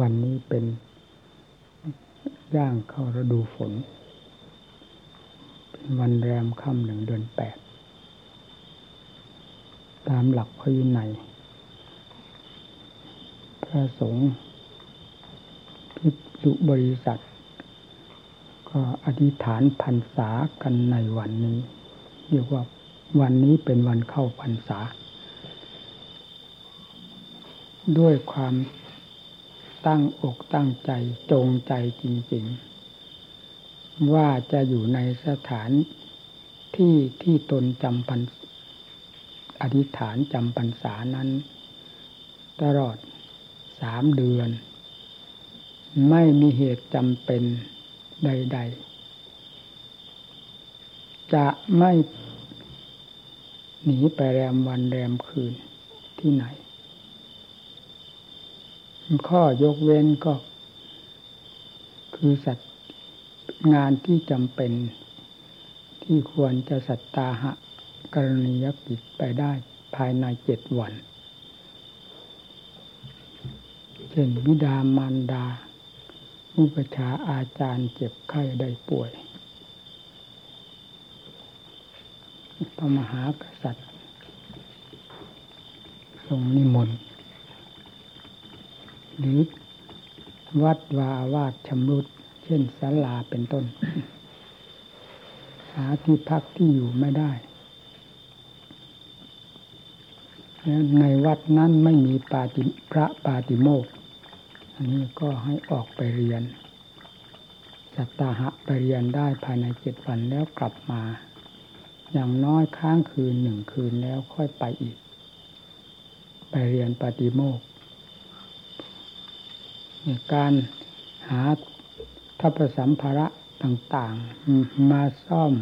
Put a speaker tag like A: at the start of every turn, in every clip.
A: วันนี้เป็นย่างเข้าฤดูฝน เป็นวันแรมค่ำหนึ่งเดือนแปด ตามหลักพยุนัยพระสงฆ์พิสุบริษัท ก็อธิษฐานพรรษากันในวันนี้ เรียกว่าวันนี้เป็นวันเข้าพรรษา ด้วยความ ตั้งอกตั้งใจจงใจจริง ๆ ว่าจะอยู่ในสถานที่ที่ตนจำพันอธิษฐานจำพรรษานั้น ตลอดสามเดือน ไม่มีเหตุจำเป็นใด ๆ จะไม่หนีไปแรมวันแรมคืนที่ไหน ข้อยกเว้นก็ คือสัตว์งานที่จำเป็น ที่ควรจะสัตตาหะกรณียกิจไปได้ภายในเจ็ดวัน เช่นบิดามารดาอุปชาอาจารย์เจ็บไข้ได้ป่วย พระมหากษัตริย์ทรงนิมนต์ หรือวัดวาอาวาสชำรุด เช่นศาลาเป็นต้น หาที่พักที่อยู่ไม่ได้ แล้วในวัดนั้นไม่มีปาติพระปาติโมกอันนี้ก็ให้ออกไปเรียน สัตตาหะไปเรียนได้ภายในเจ็ดวันแล้วกลับมา อย่างน้อยค้างคืนหนึ่งคืนแล้วค่อยไปอีก ไปเรียนปาติโมก การหาทัพสัมภาระต่างๆ มาซ่อม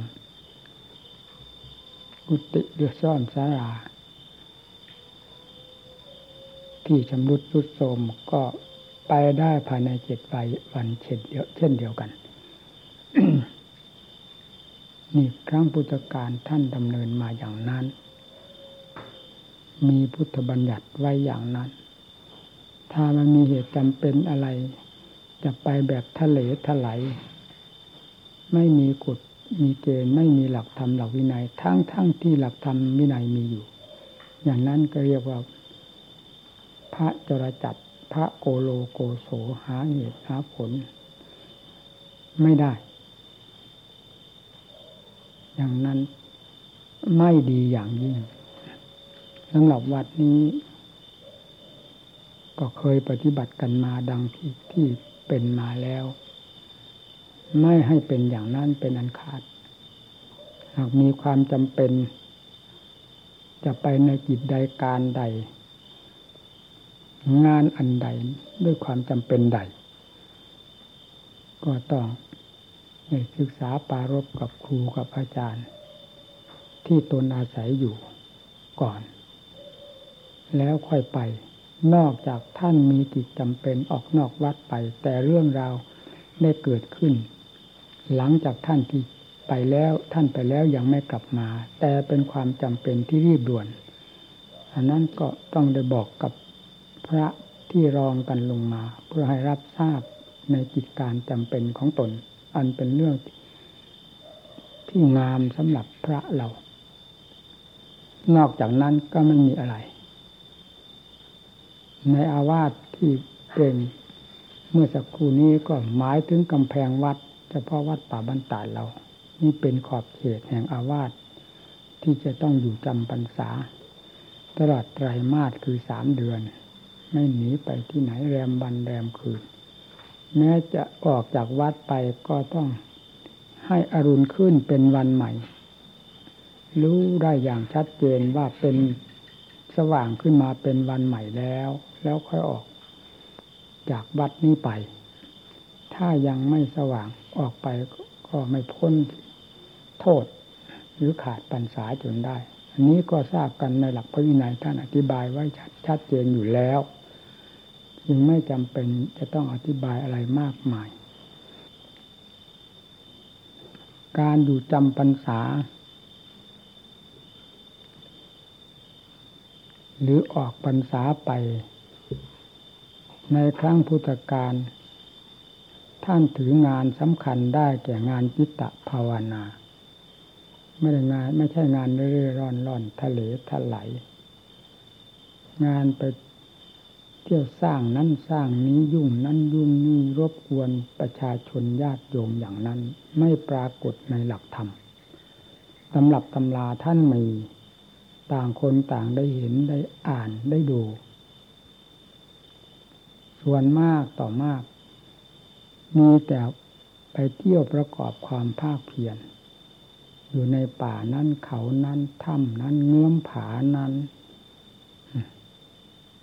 A: กุฏิหรือซ่อมสาราที่ชำรุดรุดโทรมก็ไปได้ภายในเจ็ดวันเช่นเดียวเช่นเดียวกัน นี่ครั้งพุทธการท่านดำเนินมาอย่างนั้น มีพุทธบัญญัติไว้อย่างนั้น ถ้ามันมีเหตุจำเป็นอะไร จะไปแบบทะเลถลายไม่มีกฎมีเกณฑ์ไม่มีหลักธรรมหลักวินัย ทั้งทั้งที่หลักธรรมวินัยมีอยู่ อย่างนั้นก็เรียกว่า พระจรจัดพระโกโลโกโสหาเหตุหาผล ไม่ได้ อย่างนั้นไม่ดีอย่างยิ่งสำหรับวัดนี้ ก็เคยปฏิบัติกันมาดังที่ที่เป็นมาแล้ว ไม่ให้เป็นอย่างนั้นเป็นอันขาด หากมีความจำเป็น จะไปในกิจใดการใด งานอันใดด้วยความจำเป็นใด ก็ต้องศึกษาปารบกับครูกับอาจารย์ ที่ตนอาศัยอยู่ก่อน แล้วค่อยไป นอกจากท่านมีกิจจำเป็นออกนอกวัดไป แต่เรื่องราวได้เกิดขึ้น หลังจากท่านที่ไปแล้วท่านไปแล้วยังไม่กลับมา แต่เป็นความจำเป็นที่รีบด่วน อันนั้นก็ต้องได้บอกกับพระที่รองกันลงมา เพื่อให้รับทราบในกิจการจำเป็นของตน อันเป็นเรื่องที่งามสำหรับพระเรา นอกจากนั้นก็ไม่มีอะไร ในอาวาสที่เป็นเมื่อสักครู่นี้ก็หมายถึงกำแพงวัด เฉพาะวัดป่าบ้านตาดเรา นี่เป็นขอบเขตแห่งอาวาสที่จะต้องอยู่จำพรรษา ตลอดไตรมาสคือสามเดือน ไม่หนีไปที่ไหนแรมบันแรมคืน แม้จะออกจากวัดไปก็ต้องให้อรุณขึ้นเป็นวันใหม่ รู้ได้อย่างชัดเจนว่าเป็น สว่างขึ้นมาเป็นวันใหม่แล้ว แล้วค่อยออกจากวัดนี้ไป ถ้ายังไม่สว่างออกไปก็ไม่พ้นโทษ หรือขาดปัญษาจนได้ อันนี้ก็ทราบกันในหลักพระวินัยท่านอธิบายไว้ชัดชัดเจนอยู่แล้วจึงไม่จำเป็นจะต้องอธิบายอะไรมากมาย การอยู่จำพรรษา หรือออกพรรษาไป ในครั้งพุทธกาลท่านถืองานสำคัญได้แก่งานจิตตภาวนา ไม่ได้งานไม่ใช่งานเรื่อยๆร่อนร่อนทะเลทลายงานไปเที่ยวสร้างนั้นสร้างนี้ยุ่งนั้นยุ่งนี่รบกวนประชาชนญาติโยมอย่างนั้น ไม่ปรากฏในหลักธรรมตำรับตำลาท่านมี ต่างคนต่างได้เห็นได้อ่านได้ดู ส่วนมากต่อมาก มีแต่ไปเที่ยวประกอบความภาคเพียรอยู่ในป่านั้นเขานั้นถ้ำนั้นเงื้อมผานั้น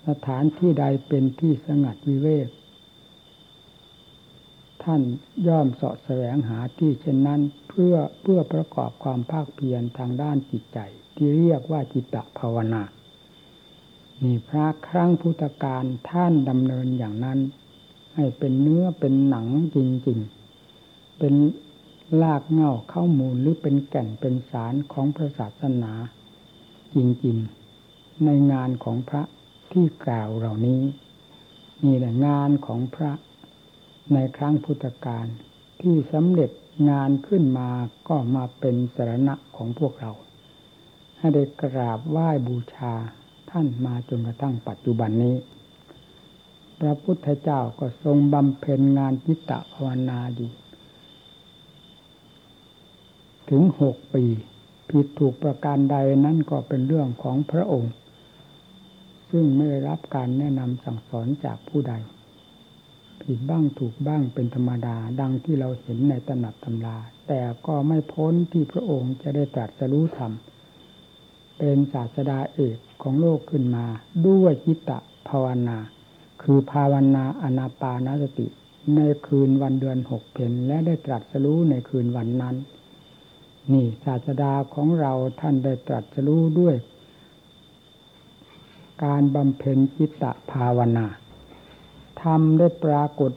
A: สถานที่ใดเป็นที่สงัดวิเวก ท่านย่อมเสาะแสวงหาที่เช่นนั้น เพื่อเพื่อประกอบความภาคเพียรทางด้านจิตใจ ที่เรียกว่าจิตตภาวนา นี่พระครั้งพุทธการท่านดำเนินอย่างนั้น ให้เป็นเนื้อเป็นหนังจริง ๆ เป็นลากเง่าเข้ามูลหรือเป็นแก่นเป็นสารของพระศาสนาจริง ๆ ในงานของพระที่กล่าวเหล่านี้ นี่แหละงานของพระในครั้งพุทธกาลที่สำเร็จงานขึ้นมาก็มาเป็นสรณะของพวกเรา ให้ได้กราบไหว้บูชาท่านมาจนกระทั่งปัจจุบันนี้ พระพุทธเจ้าก็ทรงบำเพ็ญงานจิตตภาวนาอยู่ถึงหกปีผิดถูกประการใดนั้นก็เป็นเรื่องของพระองค์ ซึ่งไม่ได้รับการแนะนำสั่งสอนจากผู้ใด ผิดบ้างถูกบ้างเป็นธรรมดาดังที่เราเห็นในตำหนักตำรา แต่ก็ไม่พ้นที่พระองค์จะได้ตรัสรู้ธรรม เป็นศาสดาเอกของโลกขึ้นมาด้วยจิตตภาวนา คือภาวนาอนาปานสติ ในคืนวันเดือนหกเพนและได้ตรัสรู้ในคืนวันนั้น นี่ศาสดาของเราท่านได้ตรัสรู้ด้วย การบำเพ็ญจิตตภาวนาทำได้ปรากฏ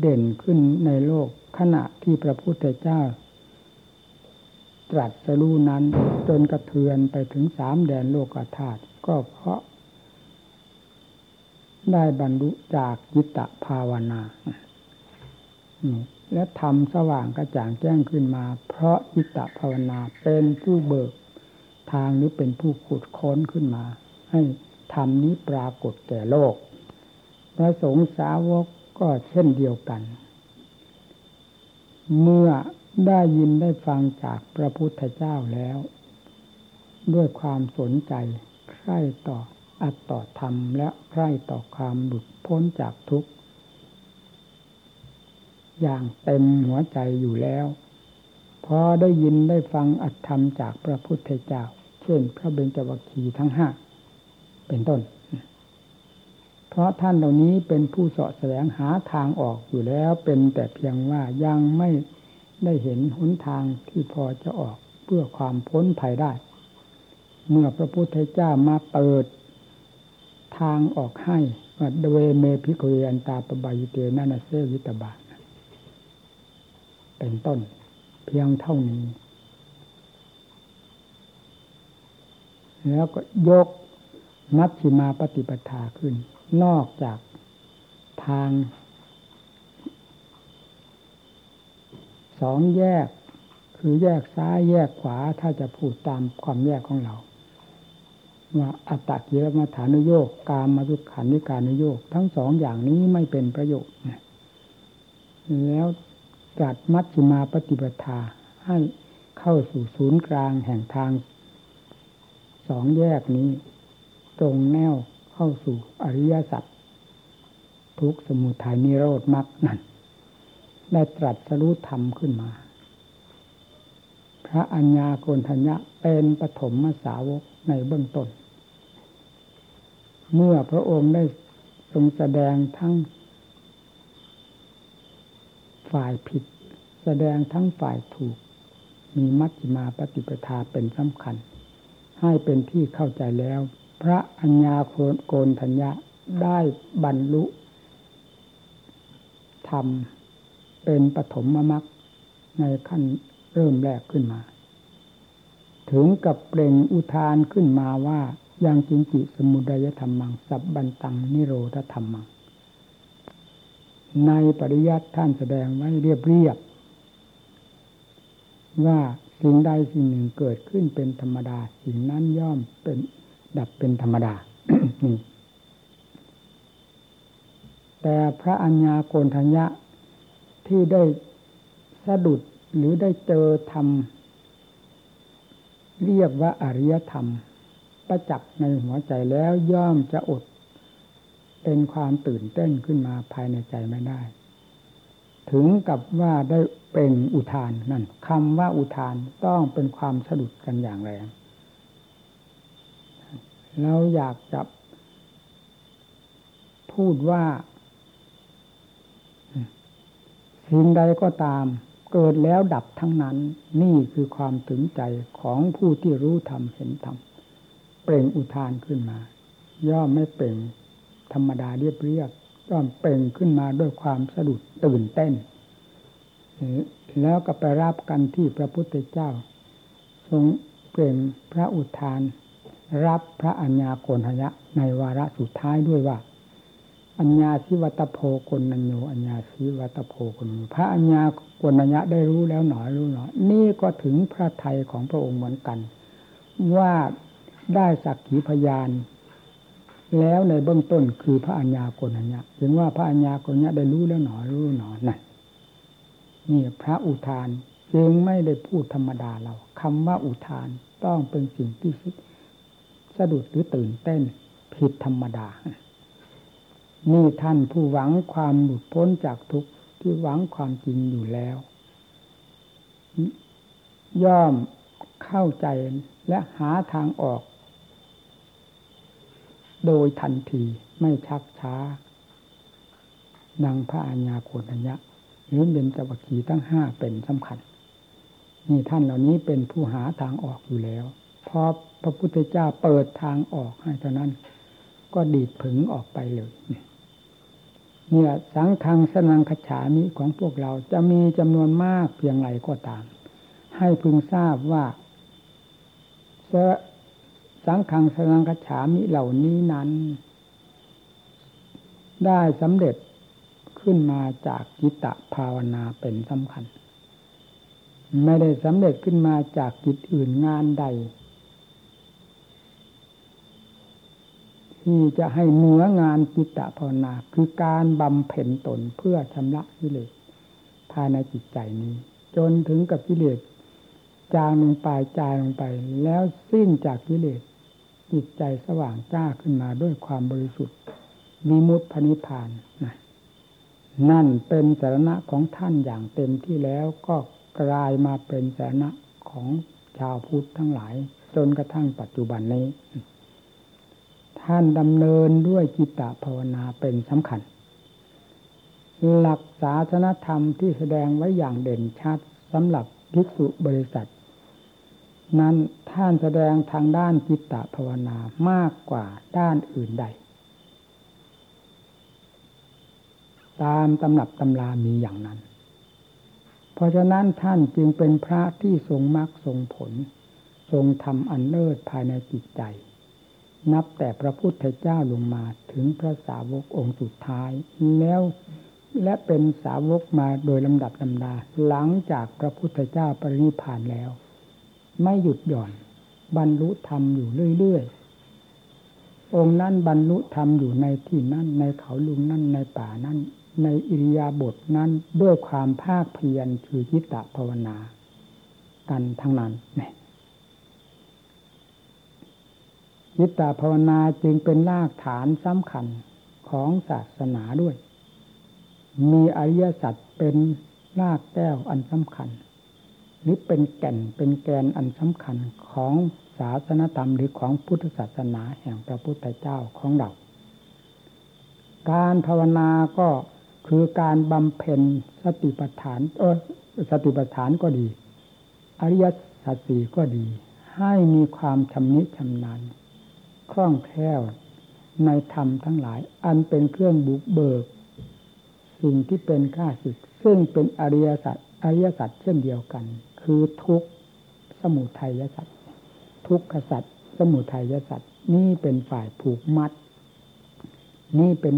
A: เด่นขึ้นในโลกขณะที่พระพุทธเจ้า ตรัสรู้นั้น จนกระเทือนไปถึงสามแดนโลกธาตุก็เพราะ ได้บรรลุจากจิตตภาวนาและทำสว่างกระจ่างแจ้งขึ้นมา เพราะจิตตภาวนาเป็นผู้เบิก ทางหรือเป็นผู้ขุดค้นขึ้นมา ให้ธรรมนี้ปรากฏแก่โลก พระสงฆ์สาวกก็เช่นเดียวกัน เมื่อ ได้ยินได้ฟังจากพระพุทธเจ้าแล้ว ด้วยความสนใจใคร่ต่ออัตต่อธรรมและใคร่ต่อความหลุดพ้นจากทุกข์ อย่างเต็มหัวใจอยู่แล้วพอได้ยินได้ฟังอัตธรรมจากพระพุทธเจ้า เช่น พระเบญจวัคคีย์ทั้งห้าเป็นต้น เพราะท่านเหล่านี้เป็นผู้เสาะแสวงหาทางออกอยู่แล้วเป็นแต่เพียงว่ายังไม่ ได้เห็นหนทางที่พอจะออกเพื่อความพ้นภัยได้ เมื่อพระพุทธเจ้ามาเปิด ทางออกให้ว่าเดเวเมพิโกเอันตาปบายเตนานาเซวิตบาเป็นต้นเพียงเท่านี้ แล้วก็ยกมัชชิมาปฏิปทาขึ้น นอกจากทาง สองแยก คือแยกซ้ายแยกขวาถ้าจะพูดตามความแยกของเราว่าอัตตกิรมาฐานโยกกามมาทุขันนิการนโยก ทั้งสองอย่างนี้ไม่เป็นประโยชน์แล้วจัดมัชฌิมาปฏิปทาให้เข้าสู่ศูนย์กลางแห่งทางสองแยกนี้ ตรงแนวเข้าสู่อริยสัจทุกสมุทัยนิโรธมรรคนั่น ได้ตรัสรู้ธรรมขึ้นมา พระอัญญาโกณทัญญะเป็นปฐมสาวกในเบื้องต้น เมื่อพระองค์ได้ทรงแสดงทั้ง ฝ่ายผิด แสดงทั้งฝ่ายถูก มีมัชฌิมาปฏิปทาเป็นสำคัญ ให้เป็นที่เข้าใจแล้ว พระอัญญาโกณทัญญะได้บรรลุธรรม เป็นปฐมมรรคในขั้นเริ่มแรกขึ้นมา ถึงกับเปล่งอุทานขึ้นมาว่ายังจิงจิสมุดยธรรมัง สับบันตังนิโรธธรรมัง ในปริยัติท่านแสดงไว้เรียบเรียบ ว่าสิ่งใดสิ่งหนึ่งเกิดขึ้นเป็นธรรมดา สิ่งนั้นย่อมเป็นดับเป็นธรรมดาแต่พระอัญญาโกณทัญญะ ที่ได้สะดุดหรือได้เจอธรรม เรียกว่าอริยธรรม ประจักษ์ในหัวใจแล้วย่อมจะอด เป็นความตื่นเต้นขึ้นมาภายในใจไม่ได้ ถึงกับว่าได้เป็นอุทานนั่นคำว่าอุทานต้องเป็นความสะดุดกันอย่างแรงเราอยากจะพูดว่า สิ่งใดก็ตาม เกิดแล้วดับทั้งนั้น นี่คือความถึงใจของผู้ที่รู้ธรรมเห็นธรรมเปล่งอุทานขึ้นมา ย่อมไม่เปล่งธรรมดาเรียบเรียบย่อมเปล่งขึ้นมาด้วยความสะดุดตื่นเต้น แล้วก็ไปรับกันที่พระพุทธเจ้า ทรงเปล่งพระอุทาน รับพระอัญญาโกณหยะในวาระสุดท้ายด้วยว่า อัญญาชิวัตโพกนัญโยอัญญาชิวัตโพกนพระอัญญาโกนัญญะได้รู้แล้วหนอรู้หนอนี่ก็ถึงพระไทยของพระองค์เหมือนกัน ว่าได้สักขีพยาน แล้วในเบื้องต้นคือพระอัญญาโกนัญญะถึงว่าพระอัญญาโกนัญญะได้รู้แล้วหนอรู้หนอนั่นนี่พระอุทานจึงไม่ได้พูดธรรมดาเราคำว่าอุทานต้องเป็นสิ่งที่สะดุดหรือตื่นเต้นผิดธรรมดา นี่ท่านผู้หวังความหลุดพ้นจากทุกข์ที่หวังความจริงอยู่แล้ว ย่อมเข้าใจและหาทางออก โดยทันทีไม่ชักช้าดังพระอัญญาโกณัญญะหรือเป็นจวัคีตั้งห้าเป็นสำคัญ นี่ท่านเหล่านี้เป็นผู้หาทางออกอยู่แล้วพอพระพุทธเจ้าเปิดทางออกให้เท่านั้น ก็ดีดผึงออกไปเลย เนี่ยสังทางสนังขฉามิของพวกเราจะมีจำนวนมากเพียงไรก็ตาม ให้พึงทราบว่าสังขังสนังขฉามิเหล่านี้นั้น ได้สำเร็จขึ้นมาจากกิตะภาวนาเป็นสำคัญ ไม่ได้สำเร็จขึ้นมาจากกิจอื่นงานใด ที่จะให้เหนืองานจิตตภาวนา คือการบำเพ็ญตนเพื่อชำระกิเลสภายในจิตใจนี้ จนถึงกับกิเลสจางลงไปจายลงไป แล้วสิ้นจากกิเลสจิตใจสว่างจ้าขึ้นมาด้วยความบริสุทธิ์มีมุตพนิพานนะนั่นเป็นสาระของท่านอย่างเต็มที่แล้วก็กลายมาเป็นสาระของชาวพุทธทั้งหลาย จนกระทั่งปัจจุบันนี้ ท่านดำเนินด้วยจิตตภาวนาเป็นสำคัญ หลักศาสนธรรมที่แสดงไว้อย่างเด่นชัดสำหรับภิกษุบริษัท นั้นท่านแสดงทางด้านจิตตภาวนามากกว่าด้านอื่นใด ตามตำรับตำรามีอย่างนั้น เพราะฉะนั้นท่านจึงเป็นพระที่ทรงมรรคทรงผล ทรงทำอันเลิศภายในจิตใจ นับแต่พระพุทธเจ้าลงมาถึงพระสาวกองค์สุดท้าย แล้วและเป็นสาวกมาโดยลำดับลำดา หลังจากพระพุทธเจ้าปรินิพานแล้ว ไม่หยุดหย่อน บรรลุธรรมอยู่เรื่อยๆ องค์นั้นบรรลุธรรมอยู่ในที่นั้น ในเขาลุงนั่นในป่านั้น ในอิริยาบถนั้นด้วยความภาคเพียรคือจิตตภาวนา กันทั้งนั้นเนี่ย จิตตภาวนาจึงเป็นรากฐานสำคัญของศาสนาด้วย มีอริยสัจเป็นรากแก้วอันสำคัญ หรือเป็นแก่นเป็นแกนอันสำคัญของศาสนธรรมหรือของพุทธศาสนาแห่งพระพุทธเจ้าของเรา การภาวนาก็คือการบำเพ็ญสติปัฏฐานเออสติปัฏฐานก็ดี อริยสัจสี่ก็ดี ให้มีความชำนิชำนาญ คล่องแคล่วในธรรมทั้งหลาย อันเป็นเครื่องบุกเบิก สิ่งที่เป็นข้าศึก ซึ่งเป็นอริยสัจอริยสัจเช่นเดียวกัน คือทุกสมุทัยสัจทุกขสัจสมุทัยสัจนี่เป็นฝ่ายผูกมัด นี่เป็น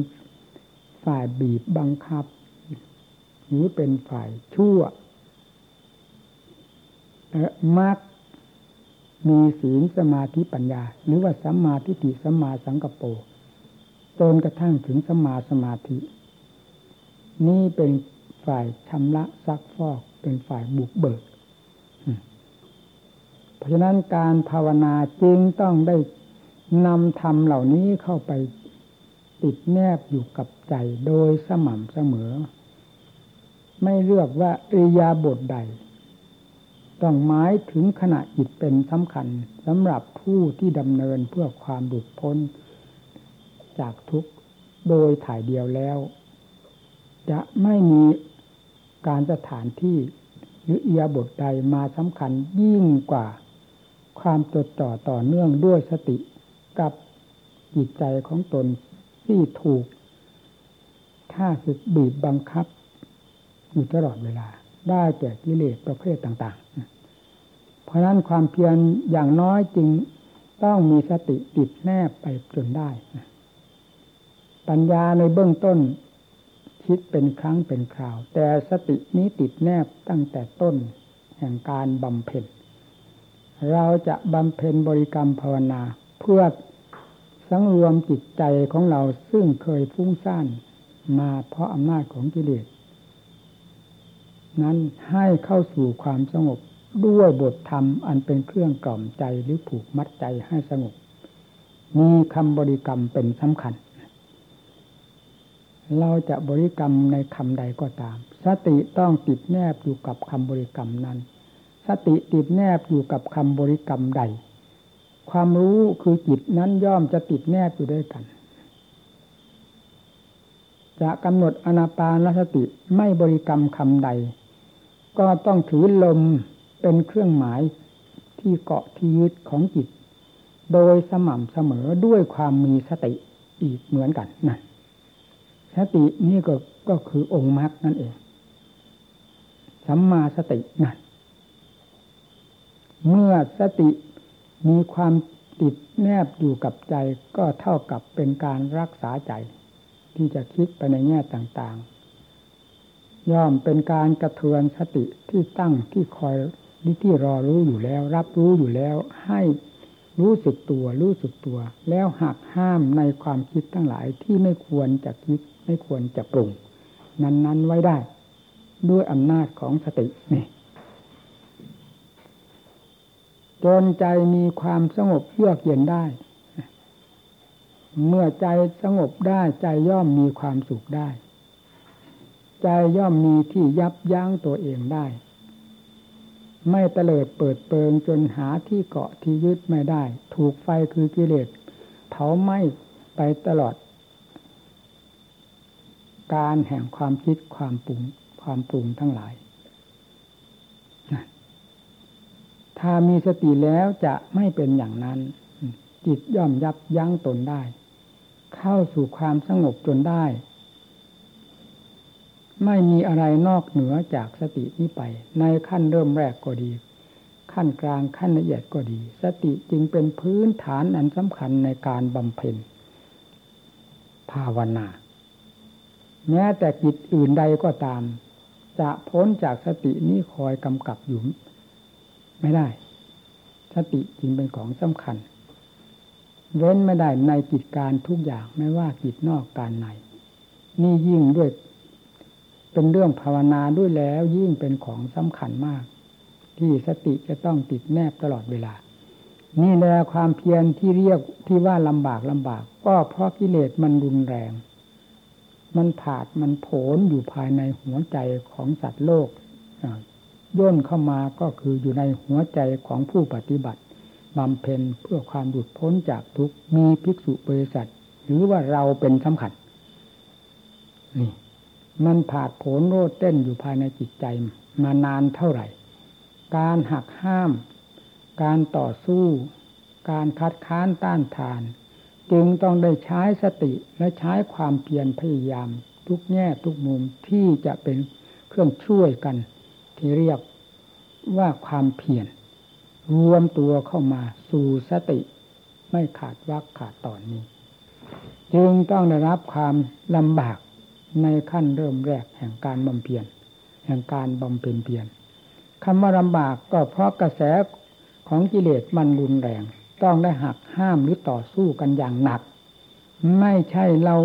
A: ฝ่ายบีบบังคับ หรือเป็นฝ่ายชั่วมัก มีศีลสมาธิปัญญา หรือว่าสัมมาทิฏฐิสัมมาสังกปรจนกระทั่งถึงสัมมาสมาธิ นี่เป็นฝ่ายชำระซักฟอกเป็นฝ่ายบุกเบิก เพราะฉะนั้นการภาวนาจึงต้องได้นำธรรมเหล่านี้เข้าไปติดแนบอยู่กับใจโดยสม่ำเสมอ ไม่เลือกว่าอริยาบทใด ต้องหมายถึงขณะจิตเป็นสำคัญสำหรับผู้ที่ดำเนินเพื่อความหลุดพ้น จากทุกข์โดยถ่ายเดียวแล้ว จะไม่มีการสถานที่หรือเอียบทใดมาสำคัญยิ่งกว่าความจดจ่อต่อเนื่องด้วยสติกับจิตใจของตนที่ถูกท่าสึกบีบบังคับ อยู่ตลอดเวลาได้แก่กิเลสประเภทต่างๆ เพราะนั้นความเพียรอย่างน้อยจึงต้องมีสติติดแนบไปจนได้ ปัญญาในเบื้องต้น คิดเป็นครั้งเป็นคราว แต่สตินี้ติดแนบตั้งแต่ต้น แห่งการบำเพ็ญ เราจะบำเพ็ญบริกรรมภาวนา เพื่อสังรวมจิตใจของเราซึ่งเคยฟุ้งซ่านมาเพราะอำนาจของกิเลสนั้นให้เข้าสู่ความสงบ ด้วยบทธรรมอันเป็นเครื่องกล่อมใจหรือผูกมัดใจให้สงบ มีคำบริกรรมเป็นสำคัญ เราจะบริกรรมในคำใดก็ตาม สติต้องติดแนบอยู่กับคำบริกรรมนั้น สติติดแนบอยู่กับคำบริกรรมใด ความรู้คือจิตนั้นย่อมจะติดแนบอยู่ด้วยกัน จะกำหนดอนาปานสติไม่บริกรรมคำใด ก็ต้องถือลม เป็นเครื่องหมายที่เกาะที่ยึดของจิต โดยสม่ำเสมอด้วยความมีสติอีกเหมือนกันนั่นสตินี่ก็ก็คือองค์มรรคนั่นเองสัมมาสตินั่นเมื่อสติมีความติดแนบอยู่กับใจก็เท่ากับเป็นการรักษาใจ ที่จะคิดไปในแง่ต่างๆ ย่อมเป็นการกระเทือนสติที่ตั้งที่คอย ที่รอรู้อยู่แล้ว รับรู้อยู่แล้ว ให้รู้สึกตัว รู้สึกตัว แล้วหักห้ามในความคิดทั้งหลายที่ไม่ควรจะคิด ไม่ควรจะปรุง นั้นๆไว้ได้ ด้วยอำนาจของสตินี่จนใจมีความสงบเยือกเย็นได้ เมื่อใจสงบได้ใจย่อมมีความสุขได้ ใจย่อมมีที่ยับยั้งตัวเองได้ ไม่เตลิดเปิดเปิงจนหาที่เกาะที่ยึดไม่ได้ ถูกไฟคือกิเลสเผาไหม้ไปตลอด การแห่งความคิดความปรุงความปรุงทั้งหลาย ถ้ามีสติแล้วจะไม่เป็นอย่างนั้น จิตย่อมยับยั้งตนได้ เข้าสู่ความสงบจนได้ ไม่มีอะไรนอกเหนือจากสตินี้ไป ในขั้นเริ่มแรกก็ดี ขั้นกลางขั้นละเอียดก็ดี สติจึงเป็นพื้นฐานอันสำคัญในการบำเพ็ญ ภาวนา แม้แต่กิจอื่นใดก็ตาม จะพ้นจากสตินี้คอยกำกับอยู่ไม่ได้ สติจริงเป็นของสำคัญ เว้นไม่ได้ในกิจการทุกอย่างไม่ว่ากิจนอกการในนี่ยิ่งด้วย เป็นเรื่องภาวนาด้วยแล้วยิ่งเป็นของสำคัญมาก ที่สติจะต้องติดแนบตลอดเวลา นี่แหละความเพียรที่เรียกที่ว่าลำบากลำบาก ก็เพราะกิเลสมันรุนแรง มันผาดมันโผนอยู่ภายในหัวใจของสัตว์โลกย่นเข้ามาก็คืออยู่ในหัวใจของผู้ปฏิบัติบำเพ็ญเพื่อความหลุดพ้นจากทุกมีภิกษุบริษัท หรือว่าเราเป็นสำคัญนี่ มันผาดโผนโรดเต้นอยู่ภายในจิตใจมานานเท่าไหร่ การหักห้าม การต่อสู้ การคัดค้านต้านทาน จึงต้องได้ใช้สติและใช้ความเพียรพยายาม ทุกแง่ทุกมุมที่จะเป็นเครื่องช่วยกัน ที่เรียกว่าความเพียรรวมตัวเข้ามาสู่สติไม่ขาดวักขาดตอนนี้ จึงต้องได้รับความลำบาก ในขั้นเริ่มแรกแห่งการบำเพ็ญแห่งการบำเพ็ญเพียรคำว่าลำบากก็เพราะกระแสของกิเลสมันรุนแรง ต้องได้หักห้ามหรือต่อสู้กันอย่างหนัก ไม่ใช่เรา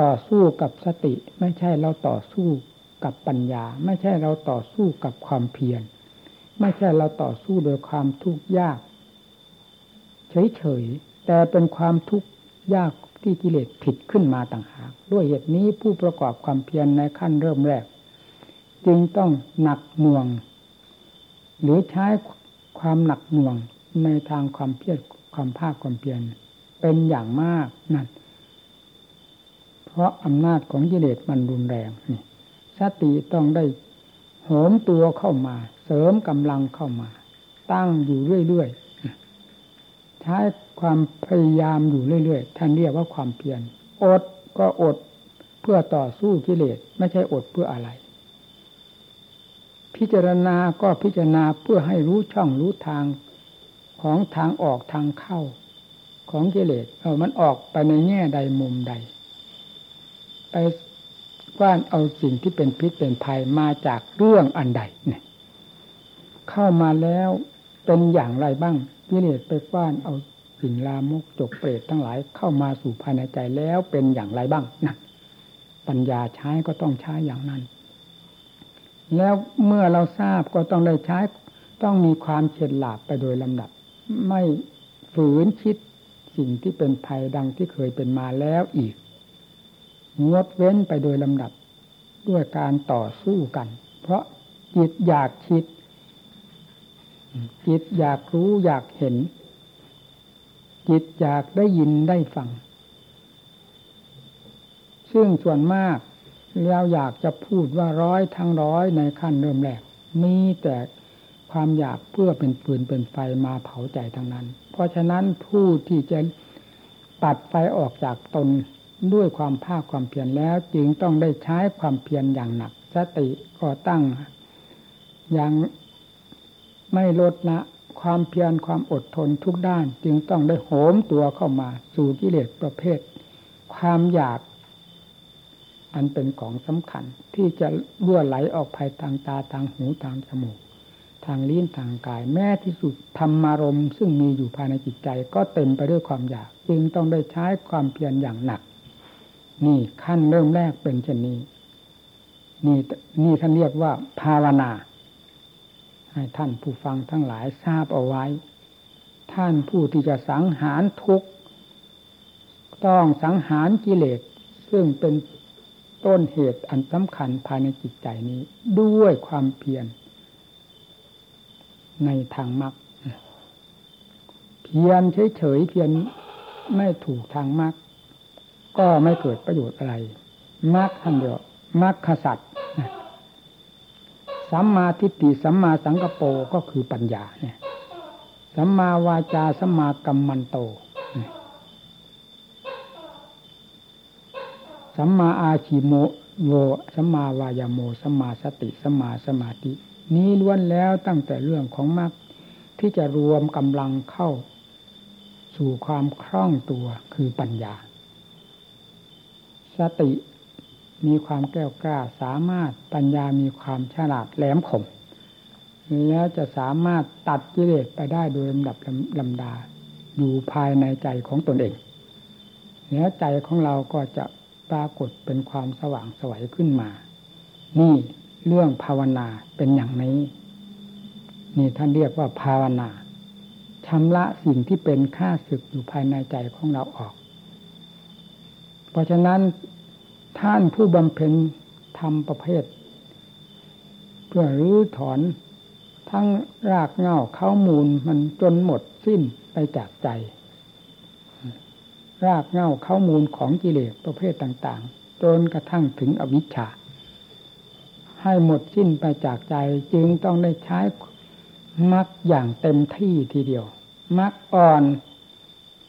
A: ต่อสู้กับสติ ไม่ใช่เราต่อสู้กับปัญญา ไม่ใช่เราต่อสู้กับความเพียรไม่ใช่เราต่อสู้โดยความทุกข์ยาก เฉยๆแต่เป็นความทุกข์ยาก ที่กิเลสผิดขึ้นมาต่างหากด้วยเหตุนี้ผู้ประกอบความเพียรในขั้นเริ่มแรก จึงต้องหนักหน่วง หรือใช้ความหนักหน่วงในทางความเพียรความภาคความเพียรเป็นอย่างมากนั่นเพราะอำนาจของกิเลสมันรุนแรงนี่สติต้องได้โหมตัวเข้ามา เสริมกำลังเข้ามา ตั้งอยู่เรื่อยๆใช้ ความพยายามอยู่เรื่อยๆท่านเรียกว่าความเพียรอดก็อดเพื่อต่อสู้กิเลสไม่ใช่อดเพื่ออะไร พิจารณาก็พิจารณาเพื่อให้รู้ช่องรู้ทางของทางออกทางเข้า ของกิเลสเออมันออกไปในแง่ใดมุมใด ไปกว้านเอาสิ่งที่เป็นพิษเป็นภัยมาจากเรื่องอันใดเนี่ยเข้ามาแล้วเป็นอย่างไรบ้างกิเลสไปกว้านเอา สิ่งลามกจกเปรตทั้งหลายเข้ามาสู่ภายในใจแล้วเป็นอย่างไรบ้างนะปัญญาใช้ก็ต้องใช้อย่างนั้น แล้วเมื่อเราทราบก็ต้องได้ใช้ต้องมีความเฉลียวไปโดยลำดับ ไม่ฝืนคิดสิ่งที่เป็นภัยดังที่เคยเป็นมาแล้วอีก งดเว้นไปโดยลำดับด้วยการต่อสู้กัน เพราะจิตอยากคิดจิตอยากรู้อยากเห็น จิตอยากได้ยินได้ฟัง ซึ่งส่วนมากเราอยากจะพูดว่าร้อยทั้งร้อยในขั้นเริ่มแรกมีแต่ความอยากเพื่อเป็นปืนเป็นไฟมาเผาใจทั้งนั้น เพราะฉะนั้นผู้ที่จะตัดไฟออกจากตนด้วยความภาคความเพียรแล้วจึงต้องได้ใช้ความเพียรอย่างหนัก สติก็ตั้งอย่างไม่ลดละ ความเพียรความอดทนทุกด้าน จึงต้องได้โหมตัวเข้ามา สู่กิเลสประเภท ความอยาก อันเป็นของสำคัญ ที่จะรั่วไหลออกภายทางตาทางหูทางจมูก ทางลิ้นทางกาย แม้ที่สุดธรรมารมณ์ซึ่งมีอยู่ภายในจิตใจ ก็เต็มไปด้วยความอยาก จึงต้องได้ใช้ความเพียรอย่างหนัก นี่ขั้นเริ่มแรกเป็นเช่นนี้ นี่นี่ท่านเรียกว่าภาวนา ให้ท่านผู้ฟังทั้งหลายทราบเอาไว้ ท่านผู้ที่จะสังหารทุกต้องสังหารกิเลสซึ่งเป็นต้นเหตุอันสำคัญภายในจิตใจนี้ด้วยความเพียรในทางมรรคเพียรเฉยๆเพียรไม่ถูกทางมรรคก็ไม่เกิดประโยชน์อะไรมรรคท่านเดียวมรรคสัตว์ สัมมาทิฏฐิสัมมาสังกปรก็คือปัญญาเนี่ยสัมมาวาจาสัมมากัมมันโตสัมมาอาชิโมโวสัมมาวายโมสัมมาสติสัมมาสมาธิ นี้ล้วนแล้วตั้งแต่เรื่องของมรรคที่จะรวมกำลังเข้า สู่ความคล่องตัวคือปัญญา สติ มีความแก้วกล้าสามารถปัญญามีความฉลาดแหลมคมแล้วจะสามารถตัดกิเลสไปได้โดยลำดับลำดา อยู่ภายในใจของตนเอง แล้วใจของเราก็จะปรากฏเป็นความสว่างสวัยขึ้นมา นี่เรื่องภาวนาเป็นอย่างนี้ นี่ท่านเรียกว่าภาวนาชำระสิ่งที่เป็นค่าศึกอยู่ภายในใจของเราออก เพราะฉะนั้น ท่านผู้บำเพ็ญทำประเภท เพื่อรื้อถอนทั้งรากเงาเข้ามูลมันจนหมดสิ้นไปจากใจ รากเงาเข้ามูลของกิเลสประเภทต่าง ๆ จนกระทั่งถึงอวิชชา ให้หมดสิ้นไปจากใจจึงต้องได้ใช้มักอย่างเต็มที่ทีเดียวมักอ่อน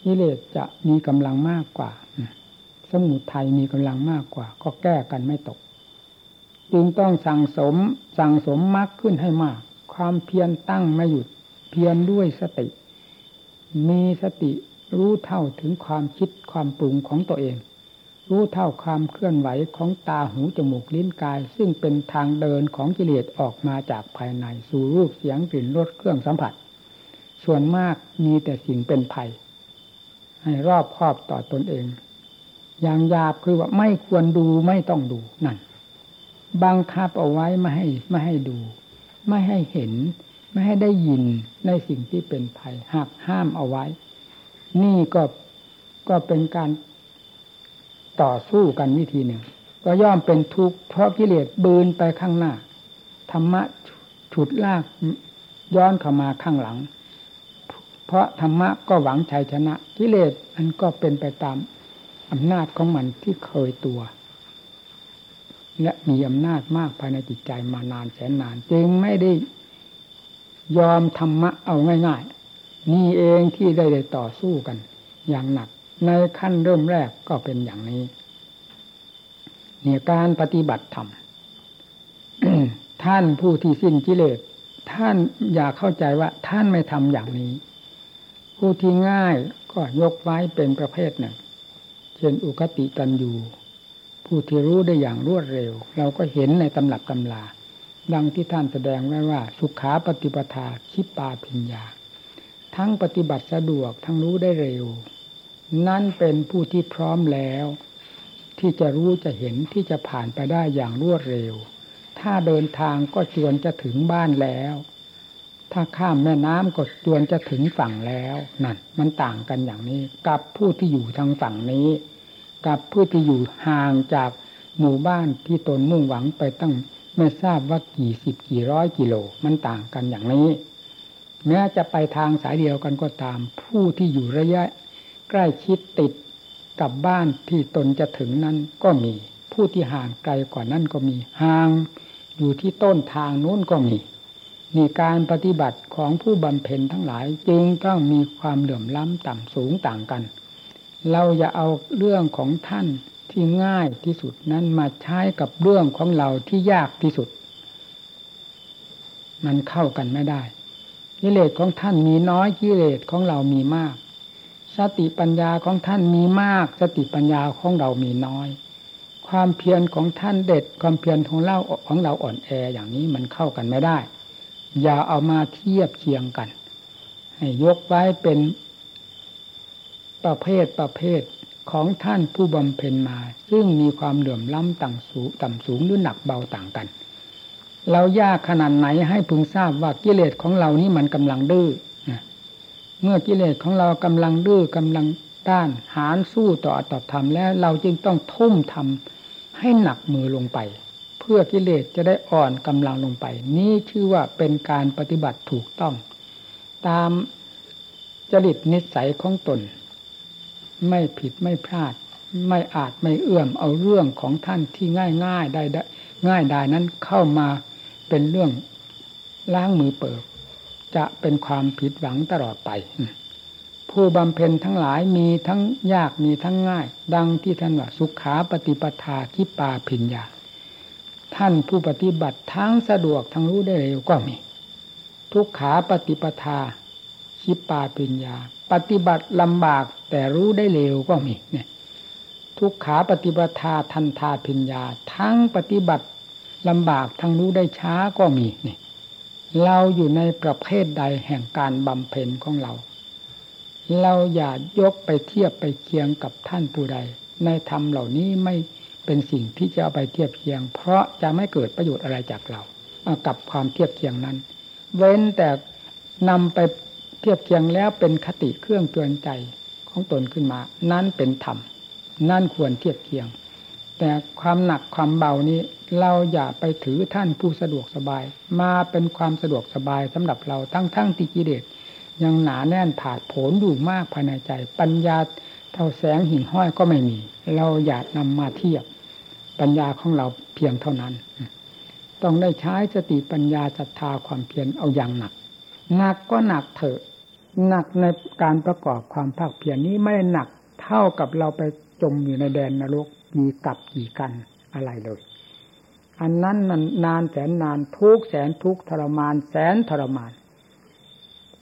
A: กิเลสจะมีกำลังมากกว่า สมุทัยมีกำลังมากกว่า ก็แก้กันไม่ตก จึงต้องสั่งสมสั่งสมมากขึ้นให้มาก ความเพียรตั้งไม่หยุด เพียรด้วยสติ มีสติรู้เท่าถึงความคิดความปรุงของตัวเอง รู้เท่าความเคลื่อนไหวของตาหูจมูกลิ้นกาย ซึ่งเป็นทางเดินของกิเลสออกมาจากภายใน สู่รูปเสียงกลิ่นรสเครื่องสัมผัส ส่วนมากมีแต่สิ่งเป็นภัย ให้รอบครอบต่อตนเอง อย่างหยาบคือว่าไม่ควรดูไม่ต้องดูนั่นบังคับเอาไว้ไม่ให้ไม่ให้ดู ไม่ให้เห็น ไม่ให้ได้ยินในสิ่งที่เป็นภัยหากห้ามเอาไว้ นี่ก็ก็เป็นการต่อสู้กันวิธีหนึ่ง ก็ย่อมเป็นทุกข์เพราะกิเลสบืนไปข้างหน้า ธรรมะฉุดลากย้อนเข้ามาข้างหลัง เพราะธรรมะก็หวังชัยชนะกิเลสมันก็เป็นไปตาม อำนาจของมันที่เคยตัว และมีอำนาจมากภายในจิตใจมานานแสนนาน จึงไม่ได้ยอมธรรมะเอาง่าย ๆ นี่เองที่ได้ได้ต่อสู้กัน อย่างหนัก ในขั้นเริ่มแรกก็เป็นอย่างนี้เนี่ยการปฏิบัติธรรมท่านผู้ที่สิ้นกิเลสท่านอย่าเข้าใจว่าท่านไม่ทำอย่างนี้ ผู้ที่ง่ายก็ยกไว้เป็นประเภทหนึ่ง เช่นอุคติตันยูผู้ที่รู้ได้อย่างรวดเร็ว เราก็เห็นในตำหลับตำลาดังที่ท่านแสดงไว้ว่า สุขาปฏิปทาคิปาพิญญา ทั้งปฏิบัติสะดวกทั้งรู้ได้เร็ว นั่นเป็นผู้ที่พร้อมแล้ว ที่จะรู้จะเห็นที่จะผ่านไปได้อย่างรวดเร็ว ถ้าเดินทางก็จวนจะถึงบ้านแล้ว ถ้าข้ามแม่น้ำก็จวนจะถึงฝั่งแล้วนั่นมันต่างกันอย่างนี้ กับผู้ที่อยู่ทางฝั่งนี้ กับผู้ที่อยู่ห่างจากหมู่บ้านที่ตนมุ่งหวังไปตั้งไม่ทราบว่ากี่สิบกี่ร้อยกิโลมันต่างกันอย่างนี้ แม้จะไปทางสายเดียวกันก็ตาม ผู้ที่อยู่ระยะ ใกล้ชิดติดกับบ้านที่ตนจะถึงนั้นก็มี ผู้ที่ห่างไกลกว่านั้นก็มีห่างอยู่ที่ต้นทางนู้นก็มีนี่การปฏิบัติของผู้บำเพ็ญทั้งหลายจึงต้องมีความเหลื่อมล้ำต่ำสูงต่างกัน เราอย่าเอาเรื่องของท่านที่ง่ายที่สุดนั้นมาใช้กับเรื่องของเราที่ยากที่สุด มันเข้ากันไม่ได้กิเลสของท่านมีน้อยกิเลสของเรามีมาก สติปัญญาของท่านมีมาก สติปัญญาของเรามีน้อย ความเพียรของท่านเด็ด ความเพียรของเราของเราอ่อนแออย่างนี้มันเข้ากันไม่ได้ อย่าเอามาเทียบเคียงกัน ให้ยกไว้เป็น ประเภทประเภทของท่านผู้บำเพ็ญมา ซึ่งมีความเหลื่อมล้ำต่างสูงต่ำสูงหรือหนักเบาต่างกัน เรายากขนาดไหนให้พึงทราบว่ากิเลสของเรานี้มันกำลังดื้อเมื่อกิเลสของเรากำลังดื้อกำลังต้านหารสู้ต่อตอบธรรมแล้วเราจึงต้องทุ่มทำให้หนักมือลงไป เพื่อกิเลสจะได้อ่อนกำลังลงไป นี่ชื่อว่าเป็นการปฏิบัติถูกต้อง ตามจริตนิสัยของตน ไม่ผิดไม่พลาด ไม่อาจไม่เอื้อมเอาเรื่องของท่านที่ง่ายง่ายได้ง่ายได้นั้นเข้ามาเป็นเรื่องล้างมือเปิดจะเป็นความผิดหวังตลอดไป ผู้บำเพ็ญทั้งหลายมีทั้งยากมีทั้งง่าย ดังที่ท่านว่าสุขาปฏิปทาคิปาพิญญาท่านผู้ปฏิบัติทั้งสะดวกทั้งรู้ได้เร็วก็มี ทุกขาปฏิปทาคิปาพิญญาปฏิบัติลำบากแต่รู้ได้เร็วก็มีเนี่ย ทุกขาปฏิปทาทันทาพิญญา ทั้งปฏิบัติลำบากทั้งรู้ได้ช้าก็มีเนี่ยเราอยู่ในประเภทใดแห่งการบำเพ็ญของเรา เราอย่ายกไปเทียบไปเคียงกับท่านผู้ใด ในธรรมเหล่านี้ไม่เป็นสิ่งที่จะเอาไปเทียบเคียง เพราะจะไม่เกิดประโยชน์อะไรจากเรา กับความเทียบเคียงนั้น เว้นแต่นำไป เทียบเคียงแล้วเป็นคติเครื่องเตือนใจของตนขึ้นมา นั่นเป็นธรรม นั่นควรเทียบเคียง แต่ความหนักความเบานี้เราอย่าไปถือท่านผู้สะดวกสบาย มาเป็นความสะดวกสบายสำหรับเราทั้งทั้งติกิเลสยังหนาแน่นผาดโผนอยู่มากภายในใจ ปัญญาเท่าแสงหิ่งห้อยก็ไม่มี เราอย่านำมาเทียบ ปัญญาของเราเพียงเท่านั้น ต้องได้ใช้สติปัญญาศรัทธาความเพียรเอาอย่างหนักหนักก็หนักเถอะ หนักในการประกอบความภาคเพียรนี้ไม่หนักเท่ากับเราไปจมอยู่ในแดนนรกมีกับกี่กันอะไรเลย อันนั้นนานแสนนานทุกแสนทุกทรมานแสนทรมาน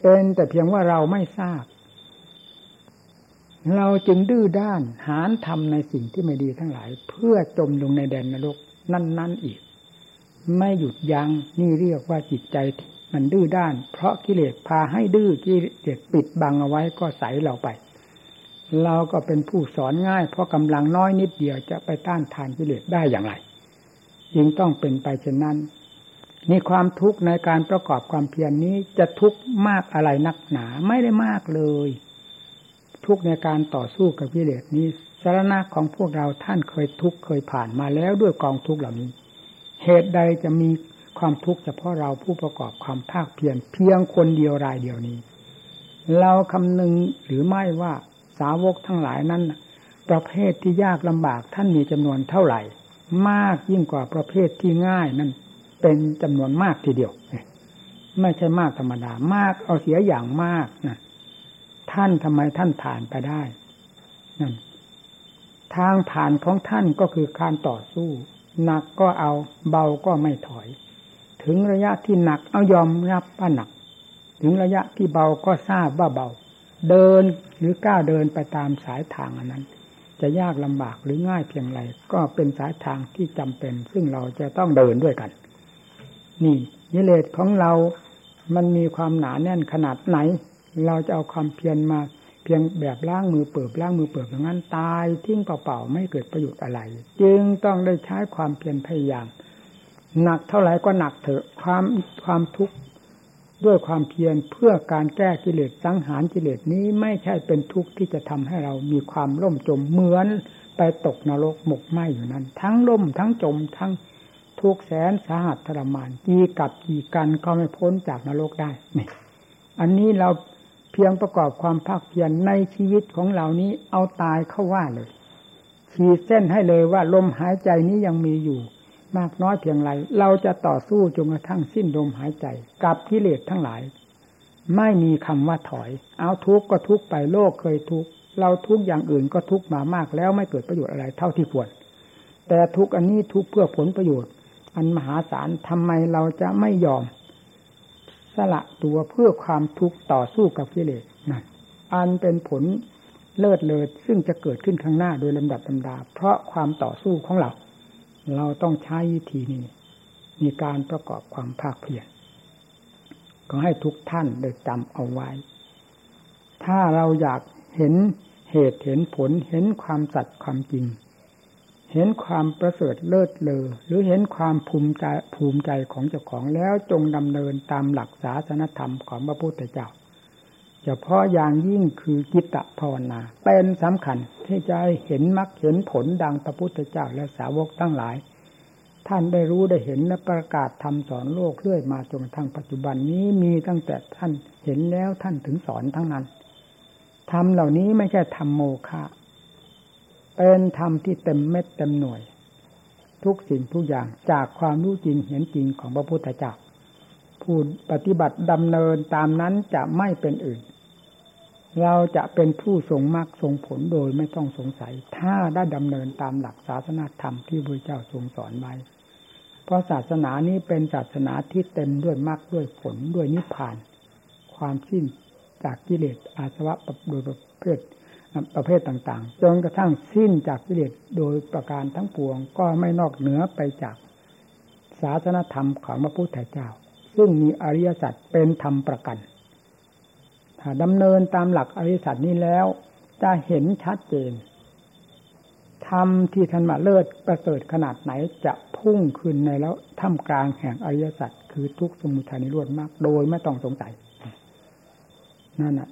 A: เป็นแต่เพียงว่าเราไม่ทราบ เราจึงดื้อด้านหานทำในสิ่งที่ไม่ดีทั้งหลาย เพื่อจมลงในแดนนรกนั่น ๆ อีก ไม่หยุดยัง้งนี่เรียกว่าจิตใจ มันดื้อด้าน เพราะกิเลสพาให้ดื้อกิเลสปิดบังเอาไว้ก็ใสเราไป เราก็เป็นผู้สอนง่าย เพราะกำลังน้อยนิดเดียวจะไปต้านทานกิเลสได้อย่างไรยิ่งต้องเป็นไปเช่นนั้นนี่ความทุกข์ในการประกอบความเพียรนนี้จะทุกข์มากอะไรนักหนาไม่ได้มากเลย ทุกข์ในการต่อสู้กับกิเลสนี้สารณะของพวกเราท่านเคยทุกข์เคยผ่านมาแล้วด้วยกองทุกข์เหล่านี้ เหตุใดจะมี ความทุกข์เฉพาะเราผู้ประกอบความภาคเพียรเพียงคนเดียวรายเดียวนี้ เราคำนึงหรือไม่ว่าสาวกทั้งหลายนั้น ประเภทที่ยากลำบากท่านมีจำนวนเท่าไหร่ มากยิ่งกว่าประเภทที่ง่ายนั่นเป็นจำนวนมากทีเดียว ไม่ใช่มากธรรมดา มากเอาเสียอย่างมากนะท่านทำไมท่านผ่านไปได้นั่นทางผ่านของท่านก็คือการต่อสู้หนักก็เอาเบาก็ไม่ถอย ถึงระยะที่หนักเอายอมรับว่าหนัก ถึงระยะที่เบาก็ทราบว่าเบา เดินหรือก้าวเดินไปตามสายทางอันนั้น จะยากลำบากหรือง่ายเพียงไรก็เป็นสายทางที่จำเป็น ซึ่งเราจะต้องเดินด้วยกัน นี่ยิเลสของเรามันมีความหนาแน่นขนาดไหน เราจะเอาความเพียรมาเพียงแบบล้างมือเปิบล้างมือเปิบอย่างนั้นตายทิ้งเปล่าๆไม่เกิดประโยชน์อะไร จึงต้องได้ใช้ความเพียรพยายาม หนักเท่าไหร่ก็หนักเถอะความความทุกข์ด้วยความเพียรเพื่อการแก้กิเลสสังหารกิเลสนี้ไม่ใช่เป็นทุกข์ที่จะทำให้เรามีความล่มจมเหมือนไปตกนรกหมกไหมอยู่นั้น ทั้งล่มทั้งจมทั้งทุกแสนสาหัสทรมานกี่กับกี่กันก็ไม่พ้นจากนรกได้นี่อันนี้เราเพียงประกอบความภาคเพียรในชีวิตของเรานี้เอาตายเข้าว่าเลยขีดเส้นให้เลยว่าลมหายใจนี้ยังมีอยู่ มากน้อยเพียงไร เราจะต่อสู้จนกระทั่งสิ้นลมหายใจ กับกิเลสทั้งหลาย ไม่มีคำว่าถอย เอาทุกข์ก็ทุกข์ไปโลกเคยทุกข์เราทุกข์อย่างอื่นก็ทุกข์มามากแล้วไม่เกิดประโยชน์อะไรเท่าที่ควร แต่ทุกข์อันนี้ทุกข์เพื่อผลประโยชน์ อันมหาศาลทำไมเราจะไม่ยอม สละตัวเพื่อความทุกข์ต่อสู้กับกิเลสนั่นอันเป็นผลเลิศเลยซึ่งจะเกิดขึ้นข้างหน้าโดยลำดับลำดา เพราะความต่อสู้ของเรา เราต้องใช้วิธีนี้มีการประกอบความภาคเพียรก็ให้ทุกท่านได้จำเอาไว้ ถ้าเราอยากเห็นเหตุเห็นผลเห็นความสัตย์ความจริง เห็นความประเสริฐเลิศเลอหรือเห็นความภูมิใจภูมิใจของเจ้าของแล้วจงดำเนินตามหลักศาสนธรรมของพระพุทธเจ้า เฉพาะอย่างยิ่งคือกิตตภาวนา เป็นสำคัญที่จะเห็นมรรคเห็นผลดังพระพุทธเจ้าและสาวกทั้งหลาย ท่านได้รู้ได้เห็นและประกาศทำสอนโลกเรื่อยมาจนทั้งปัจจุบันนี้มีตั้งแต่ท่านเห็นแล้วท่านถึงสอนทั้งนั้นทำเหล่านี้ไม่ใช่ทำโมฆะเป็นธรรมที่เต็มเม็ดเต็มหน่วย ทุกสิ่งทุกอย่างจากความรู้จริงเห็นจริงของพระพุทธเจ้าผู้ปฏิบัติดำเนินตามนั้นจะไม่เป็นอื่น เราจะเป็นผู้ทรงมรรคทรงผลโดยไม่ต้องสงสัย ถ้าได้ดำเนินตามหลักศาสนาธรรมที่พระเจ้าทรงสอนไว้ เพราะศาสนานี้เป็นศาสนาที่เต็มด้วยมรรคด้วยผลด้วยนิพพาน ความสิ้นจากกิเลสอาสวะโดยประเภทประเภทต่างๆ จนกระทั่งสิ้นจากกิเลสโดยประการทั้งปวง ก็ไม่นอกเหนือไปจากศาสนธรรมของพระพุทธเจ้า ซึ่งมีอริยสัจเป็นธรรมประกัน ถ้าดำเนินตามหลักอริสัจนี้แล้ว จะเห็นชัดเจนธรรมที่ท่านมาเลิศประเสริฐขนาดไหนจะพุ่งขึ้นในแล้วท่ามกลางแห่งอริยสัจคือทุกสมุทัยนิโรธมาก โดยไม่ต้องสงสัยนั่นแหะ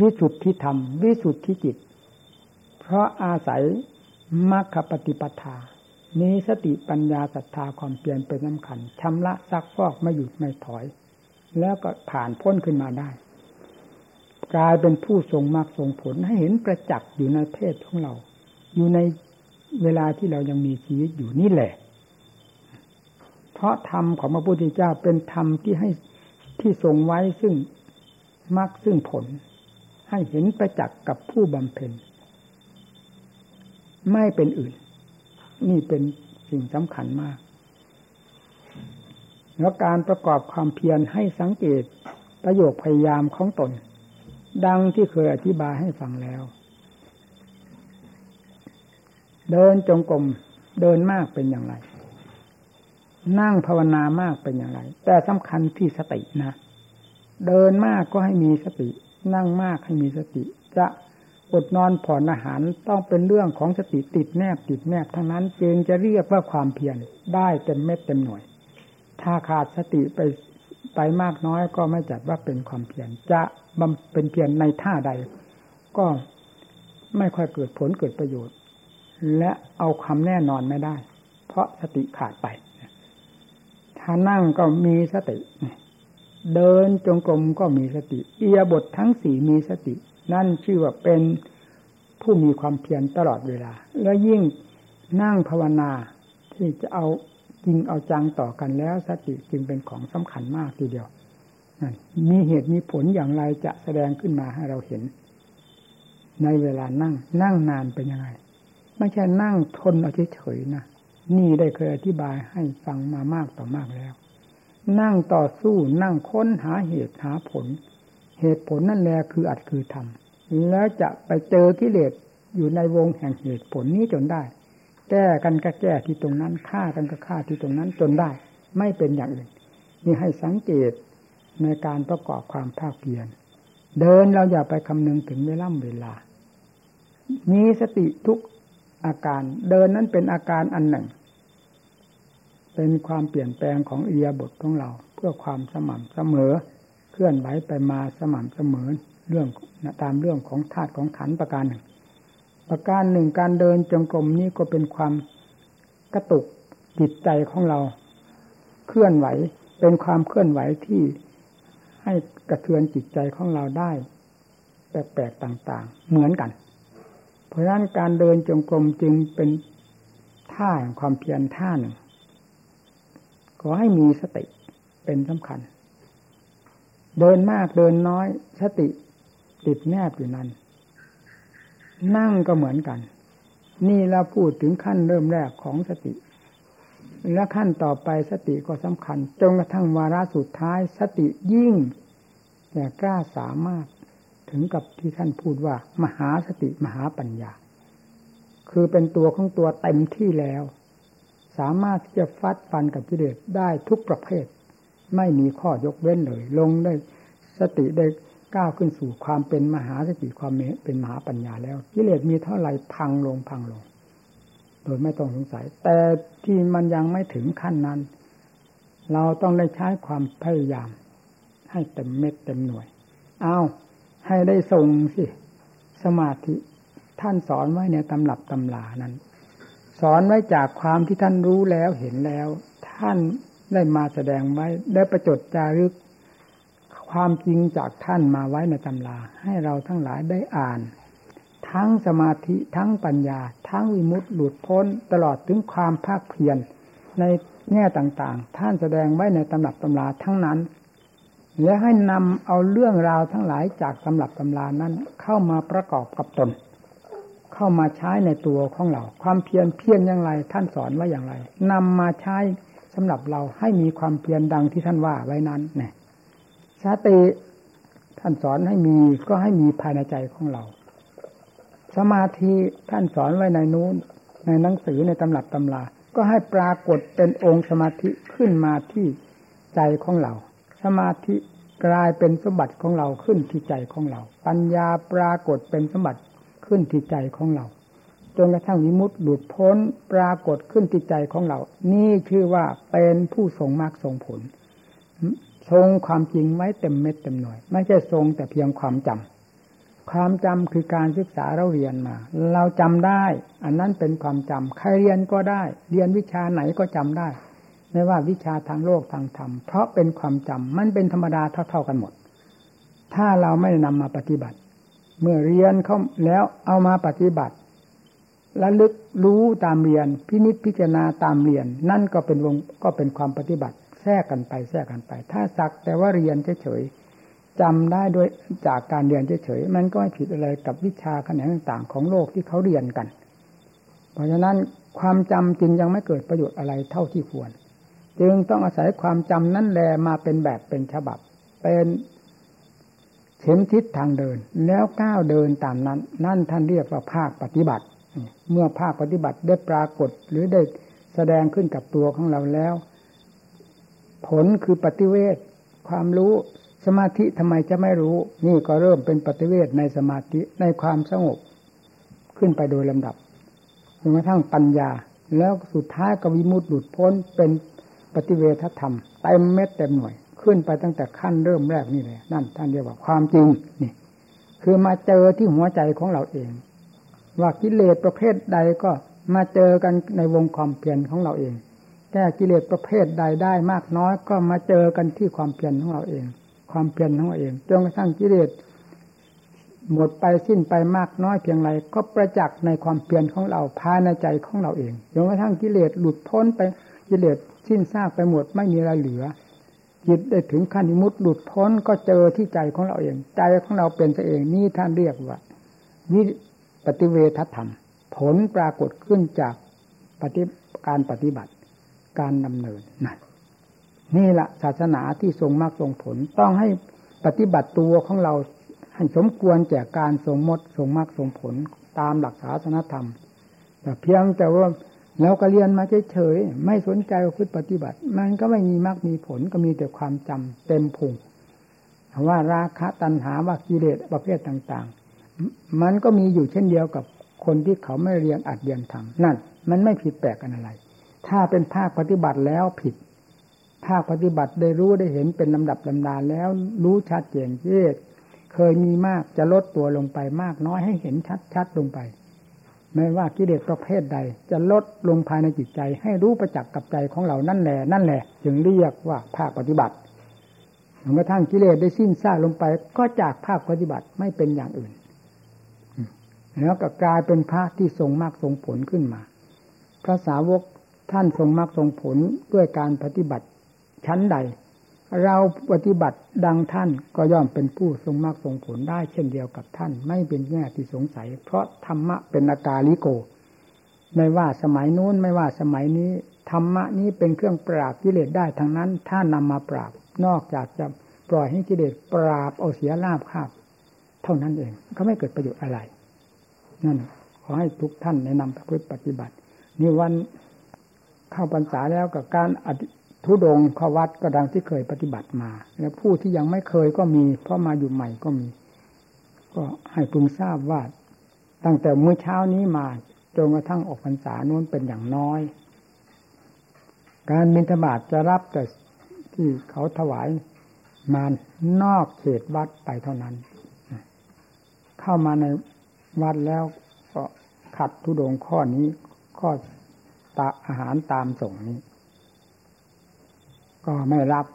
A: วิสุทธิธรรม วิสุทธิจิต เพราะอาศัยมรรคปฏิปทานี้สติปัญญาศรัทธาความเปลี่ยนเป็นสำคัญชำระซักฟอกไม่หยุดไม่ถอย แล้วก็ผ่านพ้นขึ้นมาได้ กลายเป็นผู้ทรงมรรคทรงผลให้เห็นประจักษ์อยู่ในเพศของเรา อยู่ในเวลาที่เรายังมีชีวิตอยู่นี่แหละ เพราะธรรมของพระพุทธเจ้าเป็นธรรมที่ให้ที่ทรงไว้ซึ่งมรรคซึ่งผล ให้เห็นประจักษ์กับผู้บำเพ็ญไม่เป็นอื่น นี่เป็นสิ่งสำคัญมาก แล้วการประกอบความเพียรให้สังเกตประโยคพยายามของตน ดังที่เคยอธิบายให้ฟังแล้ว เดินจงกรมเดินมากเป็นอย่างไร นั่งภาวนามากเป็นอย่างไร แต่สำคัญที่สตินะ เดินมากก็ให้มีสติ นั่งมากให้มีสติ จะอดนอนผ่อนอาหารต้องเป็นเรื่องของสติติดแนบติดแนบทั้งนั้นจึงจะเรียกว่าความเพียรได้เต็มเม็ดเต็มหน่วย ถ้าขาดสติไป ไปมากน้อยก็ไม่จัดว่าเป็นความเพียรจะบำเป็นเพียรในท่าใด ก็ไม่ค่อยเกิดผลเกิดประโยชน์ และเอาความแน่นอนไม่ได้ เพราะสติขาดไปถ้านั่งก็มีสติ เดินจงกรมก็มีสติ เอียบททั้งสี่มีสติ นั่นชื่อว่าเป็นผู้มีความเพียรตลอดเวลา และยิ่งนั่งภาวนาที่จะเอา จริงเอาจังต่อกันแล้ว สติจึงเป็นของสำคัญมากทีเดียวมีเหตุมีผลอย่างไรจะแสดงขึ้นมาให้เราเห็น ในเวลานั่ง นั่งนานเป็นยังไง ไม่ใช่นั่งทนเอาเฉยๆนะนี่ได้เคยอธิบายให้ฟังมามากต่อมากแล้ว นั่งต่อสู้นั่งค้นหาเหตุหาผล เหตุผลนั่นแหละคืออัดคือทำแล้วจะไปเจอกิเลสอยู่ในวงแห่งเหตุผลนี้จนได้ แก้กันก็แก้ที่ตรงนั้นฆ่ากันก็ฆ่าที่ตรงนั้นจนได้ ไม่เป็นอย่างอื่นนี่ให้สังเกตในการประกอบความภาคเพียรเดินเราอย่าไปคำนึงถึงเวล่ำเวลา มีสติทุกอาการ เดินนั้นเป็นอาการอันหนึ่ง เป็นความเปลี่ยนแปลงของเอียบทของเราเพื่อความสม่ำเสมอ เคลื่อนไหวไปมาสม่ำเสมอเรื่องตามเรื่องของธาตุของขันประการหนึ่ง ประการหนึ่งการเดินจงกรมนี้ก็เป็นความกระตุกจิตใจของเรา เคลื่อนไหวเป็นความเคลื่อนไหวที่ให้กระเทือนจิตใจของเราได้แปลกๆต่าง ๆ เหมือนกัน เพราะฉะนั้นการเดินจงกรมจึงเป็นท่าแห่งความเพียรท่าหนึ่งขอให้มีสติเป็นสำคัญ เดินมากเดินน้อยสติติดแนบอยู่นั้น นั่งก็เหมือนกัน นี่เราพูดถึงขั้นเริ่มแรกของสติ และขั้นต่อไปสติก็สำคัญ จนกระทั่งวาระสุดท้ายสติยิ่งแต่กล้าสามารถถึงกับที่ท่านพูดว่า มหาสติมหาปัญญา คือเป็นตัวของตัวเต็มที่แล้ว สามารถที่จะฟัดฟันกับกิเลสได้ทุกประเภท ไม่มีข้อยกเว้นเลย ลงได้สติได้ ก้าวขึ้นสู่ความเป็นมหาสติความเป็นมหาปัญญาแล้วกิเลสมีเท่าไหร่พังลงพังลง โดยไม่ต้องสงสัย แต่ที่มันยังไม่ถึงขั้นนั้น เราต้องได้ใช้ความพยายาม ให้เต็มเม็ดเต็มหน่วย เอาให้ได้ทรงสิ สมาธิท่านสอนไว้ในตำรับตำลานั้น สอนไว้จากความที่ท่านรู้แล้วเห็นแล้ว ท่านได้มาแสดงไว้ได้ประจดจารึก ความจริงจากท่านมาไว้ในตำราให้เราทั้งหลายได้อ่าน ทั้งสมาธิทั้งปัญญา ทั้งวิมุตติหลุดพ้นตลอดถึงความภาคเพียรในแง่ต่างๆ ท่านแสดงไว้ในตำรับตำราทั้งนั้น และให้นำเอาเรื่องราวทั้งหลายจากตำรับตำรานั้นเข้ามาประกอบกับตน เข้ามาใช้ในตัวของเรา ความเพียรเพียรอย่างไร ท่านสอนว่าอย่างไรนำมาใช้สำหรับเราให้มีความเพียรดังที่ท่านว่าไว้นั้นเนี่ย สติท่านสอนให้มีก็ให้มีภายในใจของเรา สมาธิท่านสอนไว้ในนู้น ในหนังสือในตำรับตำราก็ให้ปรากฏเป็นองค์สมาธิขึ้นมาที่ใจของเรา สมาธิกลายเป็นสมบัติของเราขึ้นที่ใจของเรา ปัญญาปรากฏเป็นสมบัติขึ้นที่ใจของเราจนกระทั่งวิมุตติหลุดพ้นปรากฏขึ้นที่ใจของเรา นี่คือว่าเป็นผู้ทรงมรรคทรงผล ทรงความจริงไว้เต็มเม็ดเต็มหน่วย ไม่ใช่ทรงแต่เพียงความจำความจำคือการศึกษาเราเรียนมา เราจำได้ อันนั้นเป็นความจำใครเรียนก็ได้ เรียนวิชาไหนก็จำได้ ไม่ว่าวิชาทางโลกทางธรรม เพราะเป็นความจำมันเป็นธรรมดาเท่าๆกันหมด ถ้าเราไม่นำมาปฏิบัติ เมื่อเรียนเข้าแล้วเอามาปฏิบัติและลึกรู้ตามเรียน พินิจพิจารณาตามเรียน นั่นก็เป็นวงก็เป็นความปฏิบัติ ทรกกันไปแทรกกันไป ถ้าสักแต่ว่าเรียนเฉยๆจำได้ด้วยจากการเรียนเฉยๆมันก็ไม่ผิดอะไรกับวิชาแขนงต่าง ๆ ของโลกที่เขาเรียนกัน เพราะฉะนั้นความจำจึงยังไม่เกิดประโยชน์อะไรเท่าที่ควร จึงต้องอาศัยความจำนั่นแหลมาเป็นแบบเป็นฉบับ เป็นเข็มทิศทางเดิน แล้วก้าวเดินตามนั้น นั่นท่านเรียกว่าภาคปฏิบัติ เมื่อภาคปฏิบัติได้ปรากฏหรือได้แสดงขึ้นกับตัวของเราแล้ว ผลคือปฏิเวทความรู้สมาธิทำไมจะไม่รู้ นี่ก็เริ่มเป็นปฏิเวทในสมาธิในความสงบ ขึ้นไปโดยลำดับจนกระทั่งปัญญา แล้วสุดท้ายก็วิมุตติหลุดพ้นเป็นปฏิเวทธรรมเต็มเม็ดเต็มหน่วย ขึ้นไปตั้งแต่ขั้นเริ่มแรกนี่เลยนั่นท่านเรียกว่าความจริงนี่ คือมาเจอที่หัวใจของเราเอง ว่ากิเลสประเภทใดก็มาเจอกันในวงความเพียรของเราเอง ก้กิเลสประเภทใดได้มากน้อยก็มาเจอกันที่ความเพียรของเราเอง ความเพียรของเราเองจนกระทั่งกิเลสหมดไปสิ้นไปมากน้อยเพียงไรก็ประจักษ์ในความเพียรของเราภายในใจของเราเองจนกระทั่งกิเลสหลุดพ้นไปกิเลสสิ้นซากไปหมดไม่มีอะไรเหลือจิตได้ถึงขั้นมุดหลุดพ้นก็เจอที่ใจของเราเอง ใจของเราเป็นตัวเองนี่ท่านเรียกว่าวิปฏิเวทธรรม ผลปรากฏขึ้นจากปฏิการปฏิบัติ การดำเนินนั่นนี่แหละศาสนาที่ทรงมากทรงผลต้องให้ปฏิบัติตัวของเราให้สมควรแก่การทรงมดทรงมากทรงผลตามหลักศาสนธรรม แต่เพียงแต่ว่าเราก็เรียนมาเฉยๆไม่สนใจว่าพึ่ปฏิบัติ มันก็ไม่มีมากมีผลก็มีแต่ความจำเต็มพุงว่าราคะตัณหาว่ากิเลสประเภทต่างๆ มันก็มีอยู่เช่นเดียวกับคนที่เขาไม่เรียนอัดเรียนทำนั่น มันไม่ผิดแปลกกันอะไร ถ้าเป็นภาคปฏิบัติแล้วผิด ภาคปฏิบัติได้รู้ได้เห็นเป็นลำดับลำดาแล้วรู้ชัดเจนเยศเคยมีมากจะลดตัวลงไปมากน้อยให้เห็นชัดๆลงไป ไม่ว่ากิเลสประเภทใด จะลดลงภายในจิตใจ ให้รู้ประจักษ์กับใจของเรานั่นแหละนั่นแหละจึงเรียกว่าภาคปฏิบัติจนกระทั่งกิเลสได้สิ้นซากลงไป ก็จากภาคปฏิบัติไม่เป็นอย่างอื่น แล้วก็กลายเป็นพระที่ทรงมากทรงผลขึ้นมา พระสาวก ท่านทรงมากทรงผลด้วยการปฏิบัติชั้นใด เราปฏิบัติดังท่านก็ย่อมเป็นผู้ทรงมากทรงผลได้เช่นเดียวกับท่าน ไม่เป็นแง่ที่สงสัย เพราะธรรมะเป็นอากาลิโก ไม่ว่าสมัยนู้นไม่ว่าสมัยนี้ธรรมะนี้เป็นเครื่องปราบกิเลสได้ทั้งนั้น ถ้านำมาปราบนอกจากจะปล่อยให้กิเลสปราบเอาเสียลาบคาบเท่านั้นเองก็ไม่เกิดประโยชน์อะไรนั่นขอให้ทุกท่านแนะนำประพฤติปฏิบัตินี่วัน เข้าพรรษาแล้วกับการทุดงขวัดก็ดังที่เคยปฏิบัติมา แล้วผู้ที่ยังไม่เคยก็มี เพราะมาอยู่ใหม่ก็มี ก็ให้พึงทราบว่า ตั้งแต่เมื่อเช้านี้มาจนกระทั่งออกพรรษาโน้นเป็นอย่างน้อย การบิณฑบาตจะรับแต่ที่เขาถวายมานอกเขตวัดไปเท่านั้น เข้ามาในวัดแล้วก็ขัดทุดงข้อนี้ ข้อ ตาอาหารตามส่งนี้ ก็ไม่รับ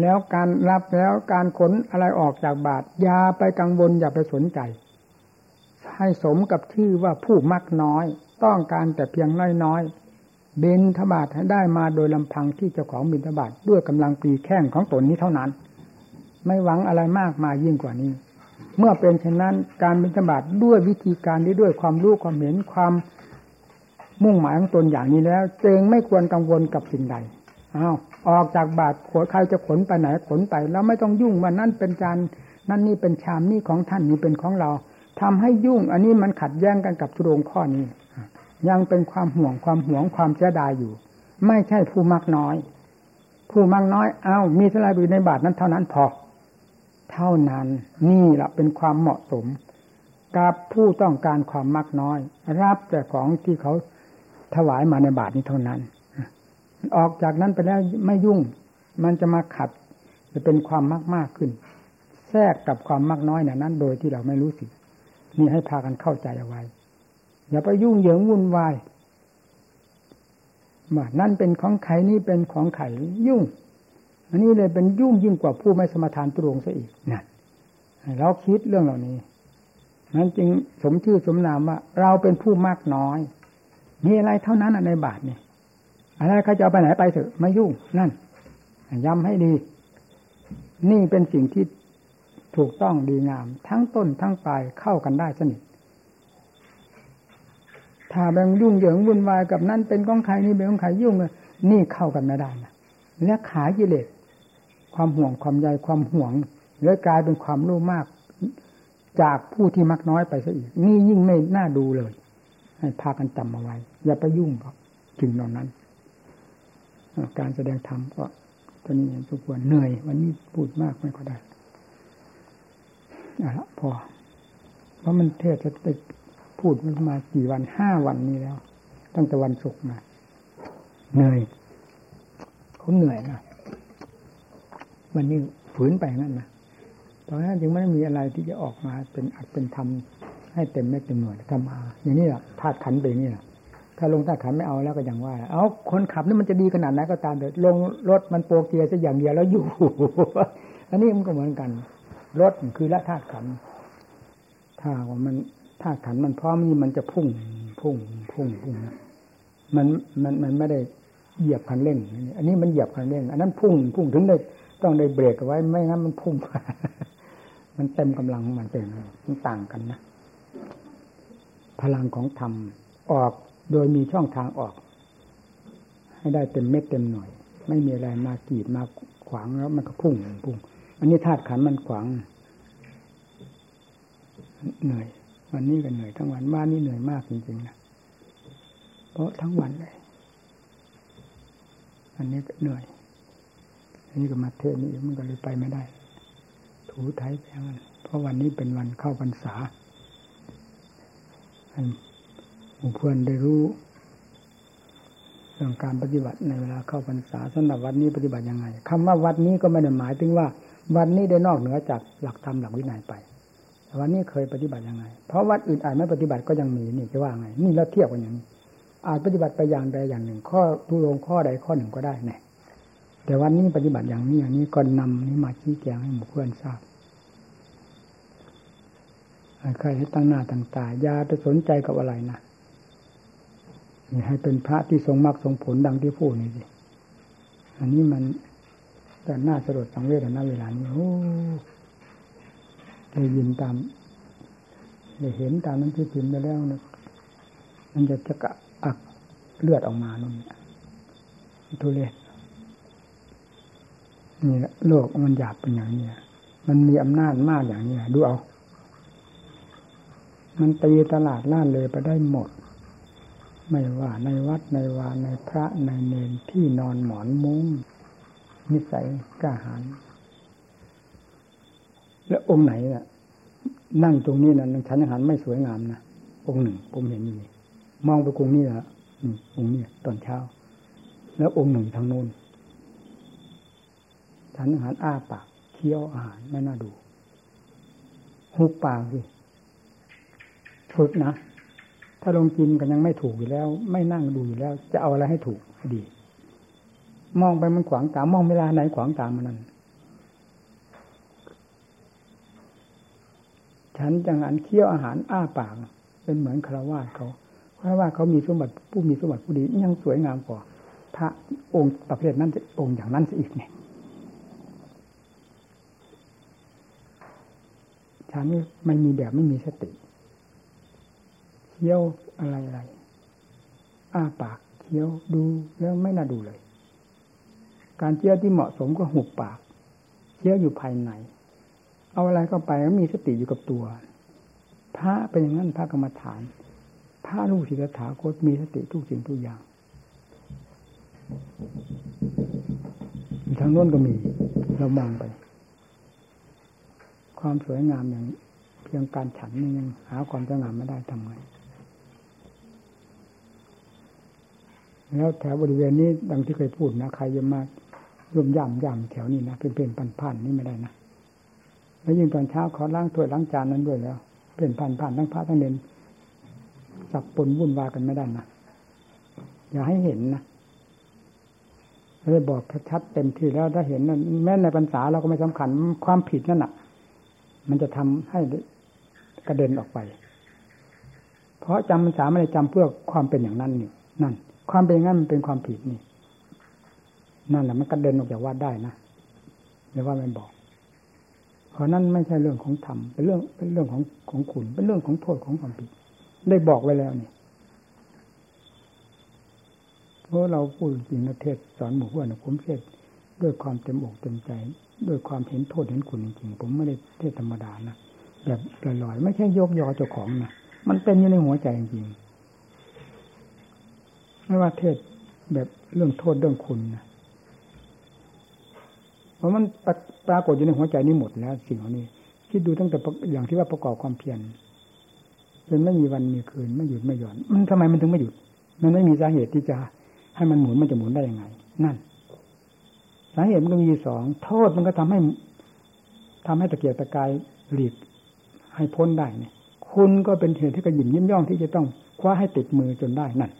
A: แล้วการรับแล้วการขนอะไรออกจากบาตรอย่าไปกังวลอย่าไปสนใจ ให้สมกับชื่อว่าผู้มักน้อย ต้องการแต่เพียงน้อยน้อยบินทบาทให้ได้มาโดยลำพังที่เจ้าของบินทบาทด้วยกำลังปีแข้งของตนนี้เท่านั้น ไม่หวังอะไรมากมายิ่งกว่านี้เมื่อเป็นเช่นนั้นการบินทบาทด้วยวิธีการนี้ด้วยความรู้ความเห็นความ มุ่งหมายของตนอย่างนี้แล้ว จึงไม่ควรกังวลกับสิ่งใดอ้าวออกจากบาทขนใครจะขนไปไหนขนไป แล้วไม่ต้องยุ่งว่านั่นเป็นจานนั่นนี่เป็นชามนี่ของท่านนี่เป็นของเราทำให้ยุ่ง อันนี้มันขัดแย้งกันกับทุรงข้อนี้ ยังเป็นความห่วงความห่วงความเสียดายอยู่ ไม่ใช่ผู้มากน้อย ผู้มากน้อยเอา้ามีเท่าไรอยู่ในบาทนั้นเท่านั้นพอ เท่านั้นนี่แหละเป็นความเหมาะสมกับผู้ต้องการความมากน้อย รับแต่ของที่เขา ถวายมาในบาทนี้เท่านั้น ออกจากนั้นไปแล้วไม่ยุ่ง มันจะมาขัดจะเป็นความมากมากขึ้น แทรกกับความมากน้อยเนี่ยนั้น โดยที่เราไม่รู้สินี่ให้พากันเข้าใจเอาไว้ อย่าไปยุ่งเหยิงวุ่นวายว่านั่นเป็นของไข่นี่เป็นของไข่ยุ่ง อันนี้เลยเป็นยุ่งยิ่งกว่าผู้ไม่สมทานตรวงซะอีกนั่นเราคิดเรื่องเหล่านี้นั้นจึงสมชื่อสมนามว่า เราเป็นผู้มากน้อย มีอะไรเท่านั้นในบาทเนี่ยอะไรเขาจะเอาไปไหนไปเถอะไม่ยุ่งนั่นย้ำให้ดี นี่เป็นสิ่งที่ถูกต้องดีงาม ทั้งต้นทั้งปลายเข้ากันได้สนิทถ้าแบ่งยุ่งเหยิงวุ่นวายกับนั่นเป็นของใครนี่เป็นของใครยุ่งนี่เข้ากันไม่ได้นะและขากิเลสความห่วงความใยความห่วงเลยกลายเป็นความรู้มาก จากผู้ที่มักน้อยไปซะอีก นี่ยิ่งไม่น่าดูเลย ให้พากันจำเอาไว้ อย่าไปยุ่งกับถึงเหล่านั้น การแสดงธรรมก็ตอนนี้ทุกคนเหนื่อย วันนี้พูดมากไม่ก็ได้อะพอ เพราะมันเทศจะไปพูดมันมากี่วันห้าวันนี้แล้ว ตั้งแต่วันศุกร์มาเหนื่อยเขาเหนื่อยนะวันนี้ฝืนไปงั้นนะตอนนั้นจึงไม่มีอะไรที่จะออกมาเป็นอัดเป็นธรรมให้เต็มไม่เต็มหน่วยทำมา อย่างนี้แหละธาตุขันเป็นนี่แหละ ถ้าลงธาตุขันไม่เอาแล้วก็อย่างว่า เอาคนขับนี่มันจะดีขนาดไหนก็ตามเถิดลงรถมันโปรเกียร์จะอย่างเดียวแล้วอยู่ อันนี้มันก็เหมือนกัน รถคือละธาตุขันถ้าว่ามันธาตุขันมันพร้อมนี่มันจะพุ่ง พุ่ง พุ่งพุ่งมันมันมันไม่ได้เหยียบคันเร่งอันนี้มันเหยียบคันเร่งอันนั้นพุ่งพุ่งถึงได้ต้องได้เบรกเอาไว้ไม่งั้นมันพุ่งมันเต็มกำลังของมันเป็มันต่างกันนะพลังของธรรมออก โดยมีช่องทางออก ให้ได้เต็มเม็ดเต็มหน่วย ไม่มีอะไรมากีดมาขวางแล้วมันก็พุ่งพุ่ง อันนี้ธาตุขันมันขวางเหนื่อย วันนี้ก็เหนื่อยทั้งวันบ้านนี้เหนื่อยมากจริงๆนะเพราะทั้งวันเลย อันนี้ก็เหนื่อย อันนี้ก็มาเทศนี้มันก็เลยไปไม่ได้ ถูไทยแพงเพราะวันนี้เป็นวันเข้าพรรษาให้หมู่ เพื่อนได้รู้เรื่องการปฏิบัติในเวลาเข้าพรรษาสำหรับวัดนี้ปฏิบัติยังไงคำว่าวัดนี้ก็ไม่ได้หมายถึงว่า วันนี้ได้นอกเหนือจากหลักธรรมหลักวินัยไปแต่วันนี้เคยปฏิบัติยังไง เพราะวัดอื่นอาจไม่ปฏิบัติก็ยังมีนี่จะว่าไง นี่เราเทียบกันอย่างนี้อาจปฏิบัติไปอย่างใดอย่างหนึ่ง ข้อทุลงข้อใดข้อหนึ่งก็ได้แน่แต่วันนี้ปฏิบัติอย่างนี้อย่างนี้ก็นำนี้มาชี้แจงให้หมู่เพื่อนทราบใครให้ตั้งหน้าตั้งตาอย่าไปสนใจกับอะไรนะ ให้เป็นพระที่ทรงมรรคทรงผลดังที่พูดนี่สิอันนี้มันแต่หน้าสลดสังเวชในเวลานี้โอ้ได้ยินตามได้เห็นตามนั้นที่พิมพ์ไปแล้วนะมันจะจะกะอักเลือดออกมานั่นทุเรศนี่โลกมันหยาบเป็นอย่างนี้มันมีอำนาจมากอย่างนี้ดูเอา มันตีตลาดล่าเลยไปได้หมด ไม่ว่าในวัดในวาในพระในเนรที่นอนหมอนมุ้งนิสัยกล้าหาญแล้วองค์ไหนน่ะ นั่งตรงนี้นะฉันยังหันไม่สวยงามนะองค์หนึ่งผมเห็นอยู่มองไปกรงนี้ละองค์นี้ตอนเช้า แล้วองค์หนึ่งทางโน้นฉันอาหารอ้าปากเคี้ยวอาหารไม่น่าดูหุบปากสิฝึกนะ ถ้าลงกินกันยังไม่ถูกอยู่แล้ว ไม่นั่งดูอยู่แล้ว จะเอาอะไรให้ถูกให้ดี มองไปมันขวางตามองเวลาไหนขวางตามมันนั่นฉันจังหันเคี้ยวอาหารอ้าปากเป็นเหมือนคารวาสเขาเพราะว่าเขามีสมบัติผู้มีสมบัติผู้ดียังสวยงามกว่าพระองค์ประเภทนั้นองค์อย่างนั้นอีกเนี่ยฉันไม่มีแบบไม่มีสติ คี้ยวอะไรอะไรอ้าปากเคี้ยวดูแล้วไม่น่าดูเลย การเคี้ยวที่เหมาะสมก็หุบปากเคี้ยวอยู่ภายใน เอาอะไรเข้าไปก็มีสติอยู่กับตัว พระเป็นอย่างนั้นพระกรรมฐาน พระลูกศิษย์ถาคตมีสติทุกสิ่งทุกอย่างทางโน้นก็มีเรามองไป ความสวยงามอย่างเพียงการฉันนี่ยังหาความสวยงามไม่ได้ทำไง แล้วแถวบริเวณนี้ดังที่เคยพูดนะใครจะมาร่วมย่ำย่ำแถวนี้นะเป็นเป็นพันพันนี่ไม่ได้นะแล้วยิ่งตอนเช้าเขาล้างถ้วยล้างจานนั้นด้วยแล้ว เป็นผ่านผ่านทั้งพระทั้งเนนสับปนวุ่นวายกันไม่ได้นะอย่าให้เห็นนะเลยบอกชัดเต็มที่แล้วถ้าเห็นนั้นแม้ในภาษาเราก็ไม่สำคัญความผิดนั่นน่ะมันจะทำให้กระเด็นออกไป เพราะจำภาษาไม่ได้จำเพื่อความเป็นอย่างนั้นนี่นั่น ความเป็นอย่างนั้นมันเป็นความผิดนี่ นั่นแหละมันกระเด็นออกจากวัดได้นะหรือว่ามันบอก เพราะนั้นไม่ใช่เรื่องของธรรมเป็นเรื่องเป็นเรื่องของของขุนเป็นเรื่องของโทษของความผิด ได้บอกไว้แล้วนี่เพราะเราพูดจริงนะเทศสอนหมู่เพื่อนผมเทศด้วยความเต็มอกเต็มใจ ด้วยความเห็นโทษเห็นคุณจริงๆผมไม่ได้เทศธรรมดานะแบบลอยๆไม่ใช่ยกยอเจ้าของนะมันเป็นอยู่ในหัวใจจริงๆ ไม่ว่าเทศแบบเรื่องโทษเรื่องคุณนะเพราะมันปรากฏอยู่ในหัวใจนี้หมดแล้วสิ่งเหล่านี้ คิดดูตั้งแต่อย่างที่ว่าประกอบความเพียรจนไม่มีวันมีคืนไม่หยุดไม่หย่อน มันทำไมมันถึงไม่หยุด มันไม่มีสาเหตุที่จะให้มันหมุนมันจะหมุนได้ยังไง นั่น สาเหตุมันก็มีสองโทษมันก็ทำให้ทำให้ตะเกียกตะกายหลีกให้พ้นได้เนี่ย คุณก็เป็นเหตุที่กระยิมยิ้มย่องที่จะต้องคว้าให้ติดมือจนได้นั่น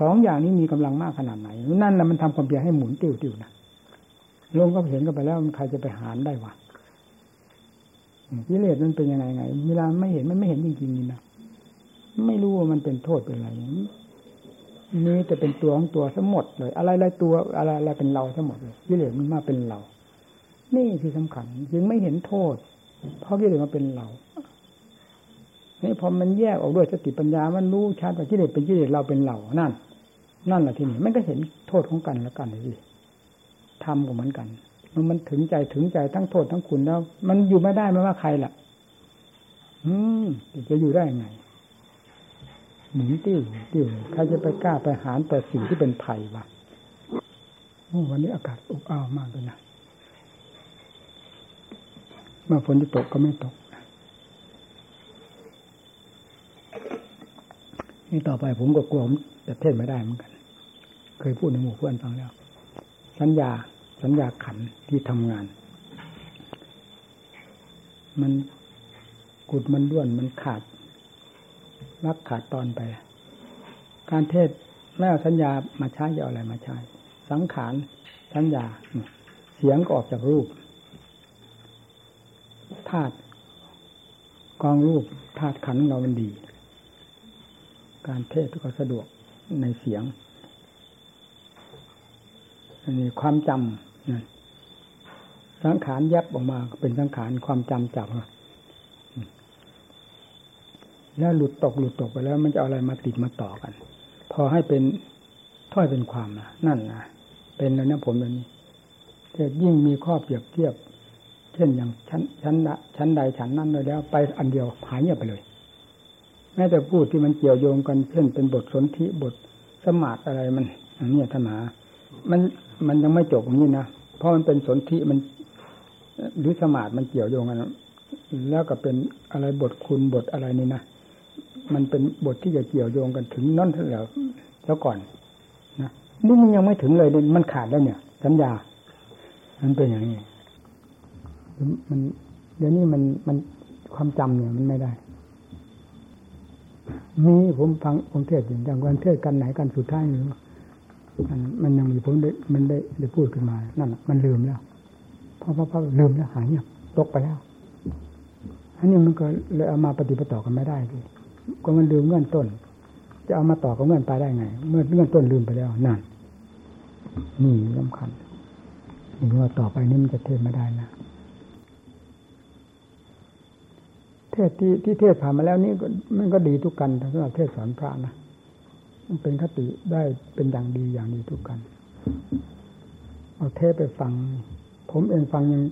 A: สองอย่างนี้มีกำลังมากขนาดไหน นั่นแหละมันทำความเพียรให้หมุนติ้วติ้วนะลงก็เห็นก็ไปแล้วมันใครจะไปหารได้วะกิเลสมันเป็นยังไงไง เวลาไม่เห็นมันไม่เห็นจริงๆนี่นะไม่รู้ว่ามันเป็นโทษเป็นอะไรนี่แต่เป็นตัวของตัวทั้งหมดเลย อะไรอะไรตัวอะไรอะไรเป็นเราทั้งหมดเลยกิเลสมันมาเป็นเรา นี่ที่สำคัญยังไม่เห็นโทษ เพราะกิเลสมาเป็นเรา นี่พอมันแยกออกด้วยสติปัญญา มันรู้ชัดว่ากิเลสเป็นกิเลสเราเป็นเรานั่น นั่นแหละที่นี่มันก็เห็นโทษของกันแล้วกันเลยทำก็เหมือนกันมันมันถึงใจถึงใจทั้งโทษทั้งคุณแล้ว มันอยู่ไม่ได้ไม่ว่าใครล่ะ อืมจะอยู่ได้ยังไงหมุนติ้วติ้วใครจะไปกล้าไปหารแต่สิ่งที่เป็นภัยวะวันนี้อากาศอบอ้าวมากเลยนะเมื่อฝนจะตกก็ไม่ตก นี่ต่อไปผมก็กลัวผมจะเทศไม่ได้เหมือนกัน เคยพูดในหมู่เพื่อนฟังแล้ว สัญญาสัญญาขันที่ทำงาน มันกุดมันด้วนมันขาดรักขาดตอนไป การเทศไม่เอาสัญญามาใช้จะเอาอะไรมาใช้ สังขารสัญญา เสียงก็ออกจากรูปธาตุกองรูปธาตุขันของเรามันดี การเทศก็สะดวกในเสียงอันนี้ความจำนะสังขารยับออกมาเป็นสังขารความจำจับแล้วหลุดตกหลุดตกไปแล้วมันจะอาอะไรมาติดมาต่อกัน พอให้เป็นถ้อยเป็นความนะนั่นนะเป็นแล้วนะผมแบบนี้แต่ยิ่งมีข้อเปรียบเทียบ เช่นอย่างชั้นชั้นชั้นใดชั้นนั้นเลยแล้ว ไปอันเดียวหายเงียบไปเลย แม้แต่พูดที่มันเกี่ยวโยงกันเช่นเป็นบทสนธิบทสมาธิอะไรมันอันนี้ธรรมามันมันยังไม่จบอย่างนี้นะเพราะมันเป็นสนธิมันหรือสมาธิมันเกี่ยวโยงกันแล้วก็เป็นอะไรบทคุณบทอะไรนี่นะมันเป็นบทที่จะเกี่ยวโยงกันถึงนั่นเท่าแล้วแล้วก่อนนะนี่มันยังไม่ถึงเลยมันขาดแล้วเนี่ย สัญญา มันเป็นอย่างนี้มันเดี๋ยวนี้มันมันความจำเนี่ยมันไม่ได้ มีผมฟังผมเทศอย่างอย่างวันเทศกันไหนกันสุดท้ายหรือมันมันยังมีผมได้มันได้ได้พูดขึ้นมานั่นมันลืมแล้วเพราะเพราะเพราะลืมแล้วหายเงียบตกไปแล้วอันนี้มันก็เลยเอามาปฏิปต่อกันไม่ได้เลยก็มันลืมเงื่อนต้น จะเอามาต่อกับเงื่อนปลายได้ไง เมื่อเงื่อนต้นลืมไปแล้วนั่นนี่สำคัญนี่ว่าต่อไปนี้มันจะเทศไม่ได้นะ เทศที่ที่เทศผ่านมาแล้วนี่มันก็ดีทุกกันสำหรับเทศสอนพระนะมันเป็นคติได้เป็นอย่างดีอย่างดีทุกกันเอาเทศไปฟัง ผมเองฟังยัง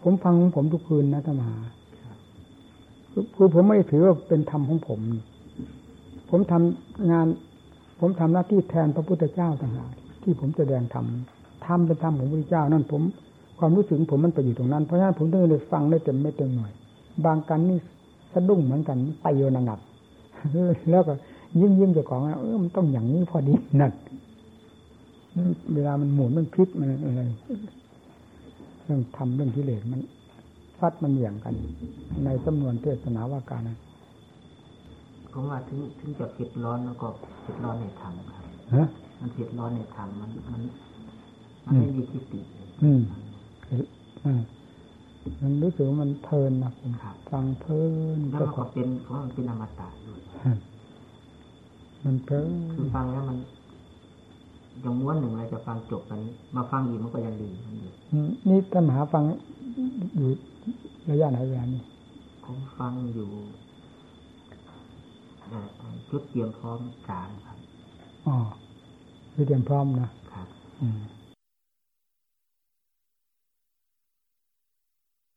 A: ผมฟังผมทุกคืนนะธรรมาคือผมไม่ถือว่าเป็นธรรมของผม ผมทำงาน ผมทำหน้าที่แทนพระพุทธเจ้าต่างหากที่ผมแสดงธรรมธรรมเป็นธรรมของพระพุทธเจ้านั่นผม ความรู้สึกผมมันไปอยู่ตรงนั้นเพราะฉะนั้นผมต้องเลยฟังได้เต็มไม่เต็มหน่วย บางกันนี่สะดุ้งเหมือนกันไปโยนงับแล้วก็ยิ้มยิ้มเจ้าของเออมันต้องอย่างนี้พอดีนั่นเวลามันหมุนมันพลิกมันอะไรเรื่องทำเรื่องกิเลสมันฟัดมันเหวี่ยงกัน ในจำนวนเทศนาว่าการนั้น
B: ผมว่าถึงถึงจะเผ็ดร้อนแล้วก็เผ็ดร้อนในธรรมครับมันเผ็ดร้อนในธรรมมันมันมันไม่มีทิฏฐิ
A: อืมมั นรู้สึกว่ามันเพลินนะผมฟังเพลิน
B: แล้วก็เป็นเพราะมันเป็นอมตะด้วย
A: มันเพลิน
B: คือฟังแล้วมันยังม้วนหนึ่งอะไรจะฟังจบกันมาฟังอีกมันก็ยังดี
A: นี่ท่านมหาฟังอยู่ระยะไหนเวลานี้
B: ผมฟังอยู่ชุดเตรียมพร้อมกลางครับ
A: อ๋อชุดเตรียมพร้อมนะครับ อืม